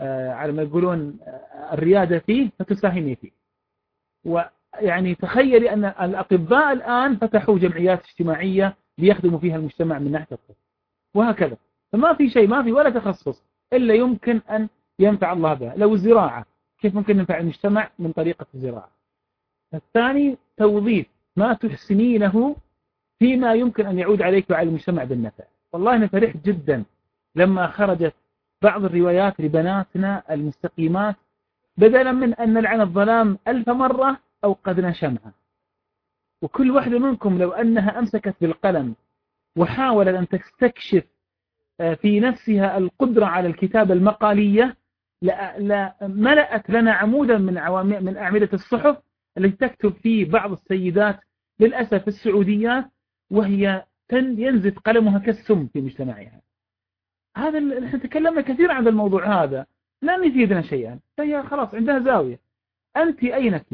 آه، على ما يقولون آه، الريادة فيه فتساهمي فيه. ويعني تخيلي أن الأطباء الآن فتحوا جمعيات اجتماعية ليخدموا فيها المجتمع من ناحية الطب. وهكذا. فما في شيء ما في ولا تخصص إلا يمكن أن ينفع الله به لو الزراعة كيف ممكن ننفع المجتمع؟ من طريقة الزراعة. الثاني توظيف ما تحسنينه فيما يمكن أن يعود عليك وعلى المجتمع بالنفع. والله أنا فرحت جدا لما خرجت بعض الروايات لبناتنا المستقيمات بدلا من أن نلعن الظلام ألف مرة أوقدنا شمعة وكل واحدة منكم لو أنها أمسكت بالقلم وحاولت أن تستكشف آه، في نفسها القدرة على الكتابة المقالية ملأت لنا عمودا من من أعمدة الصحف التي تكتب فيه بعض السيدات للأسف السعوديات وهي ينزف قلمها كالسم في مجتمعها. هذا نحن تكلمنا كثيرا عن الموضوع هذا. لن يفيدنا شيئا. فهي خلاص عندها زاوية. أنت أينك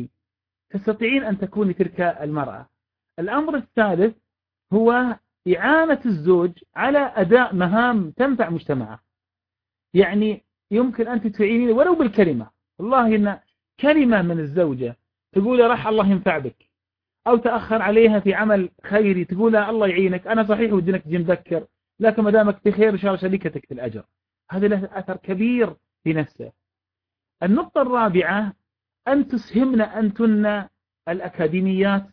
تستطيعين أن تكوني تلك المرأة. الأمر الثالث هو إعانة الزوج على أداء مهام تنفع مجتمعه. يعني يمكن أنت تعينين ولو بالكلمة. والله إن كلمة من الزوجة تقول راح الله ينفع بك. أو تأخر عليها في عمل خيري تقول الله يعينك. أنا صحيح ودي انك تجي مذكر لكن ما دامك بخير إن شاء الله شريكتك في الأجر. هذا له أثر كبير في نفسه. النقطة الرابعة أن تسهمن أنتن الأكاديميات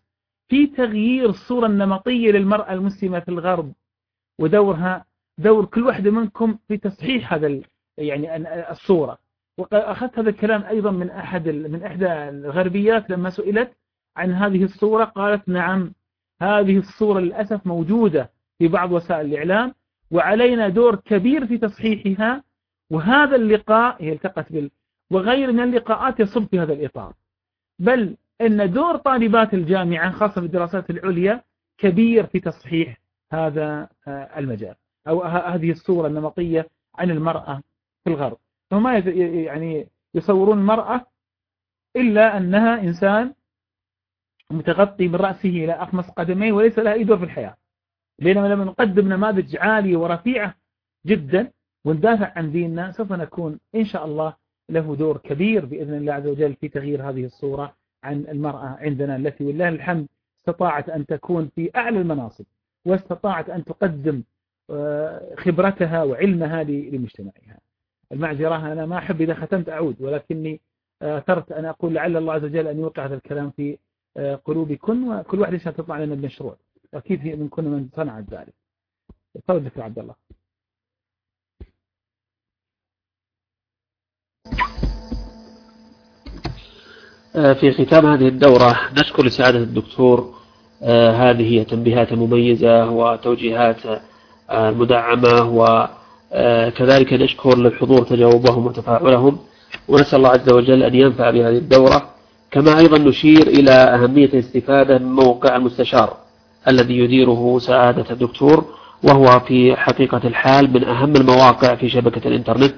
في تغيير الصورة النمطية للمرأة المسلمة في الغرب. ودورها دور كل واحدة منكم في تصحيح هذا يعني الصورة. وأخذت هذا الكلام أيضا من أحد من إحدى الغربيات لما سئلت عن هذه الصورة قالت نعم هذه الصورة للأسف موجودة في بعض وسائل الإعلام وعلينا دور كبير في تصحيحها وهذا اللقاء هي التقت بال وغير من اللقاءات يصب في هذا الإطار. بل أن دور طالبات الجامعة خاصة في الدراسات العليا كبير في تصحيح هذا آه، المجال أو هذه الصورة النمطية عن المرأة. في الغرب. فما يعني يصورون المرأة إلا أنها إنسان متغطي من رأسه إلى أخمص قدميه وليس لها أي دور في الحياة. بينما لما نقدم نماذج عالية ورفيعة جدا وندافع عن ديننا سوف نكون إن شاء الله له دور كبير بإذن الله عز وجل في تغيير هذه الصورة عن المرأة عندنا التي والله الحمد استطاعت أن تكون في أعلى المناصب واستطاعت أن تقدم آه، خبرتها وعلمها لمجتمعها. المعذرة أنا ما أحب إذا ختمت أعود ولكني أثرت أن أقول لعل الله عز وجل أن يوقع هذا الكلام في آه، قلوبكم وكل واحد عشان تطلع لنا بمشروع أكيد من كنا من صنع ذلك. تفضل دكتور عبد الله. آه، في ختام هذه الدورة نشكر لسعادة الدكتور آه، هذه تنبيهات مميزة وتوجيهات مدعمة وكذلك نشكر للحضور تجاوبهم وتفاعلهم ونسأل الله عز وجل أن ينفع بهذه الدورة. كما أيضا نشير إلى أهمية الاستفادة من موقع المستشار الذي يديره سعادة الدكتور وهو في حقيقة الحال من أهم المواقع في شبكة الإنترنت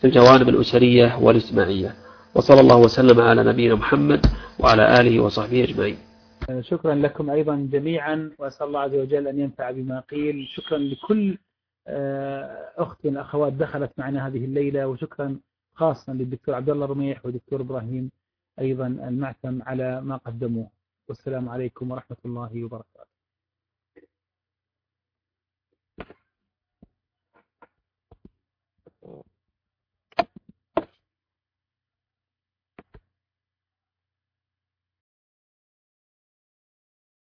في الجوانب الأسرية والإجتماعية. وصلى الله وسلم على نبينا محمد وعلى آله وصحبه أجمعين. شكرا لكم أيضا جميعا وأسأل الله عز وجل أن ينفع بما قيل. شكرا لكل آه، أخت من الأخوات دخلت معنا هذه الليلة وشكرا خاصا للدكتور عبد الله رميح والدكتور إبراهيم أيضا المعتم على ما قدموه. والسلام عليكم ورحمة الله وبركاته.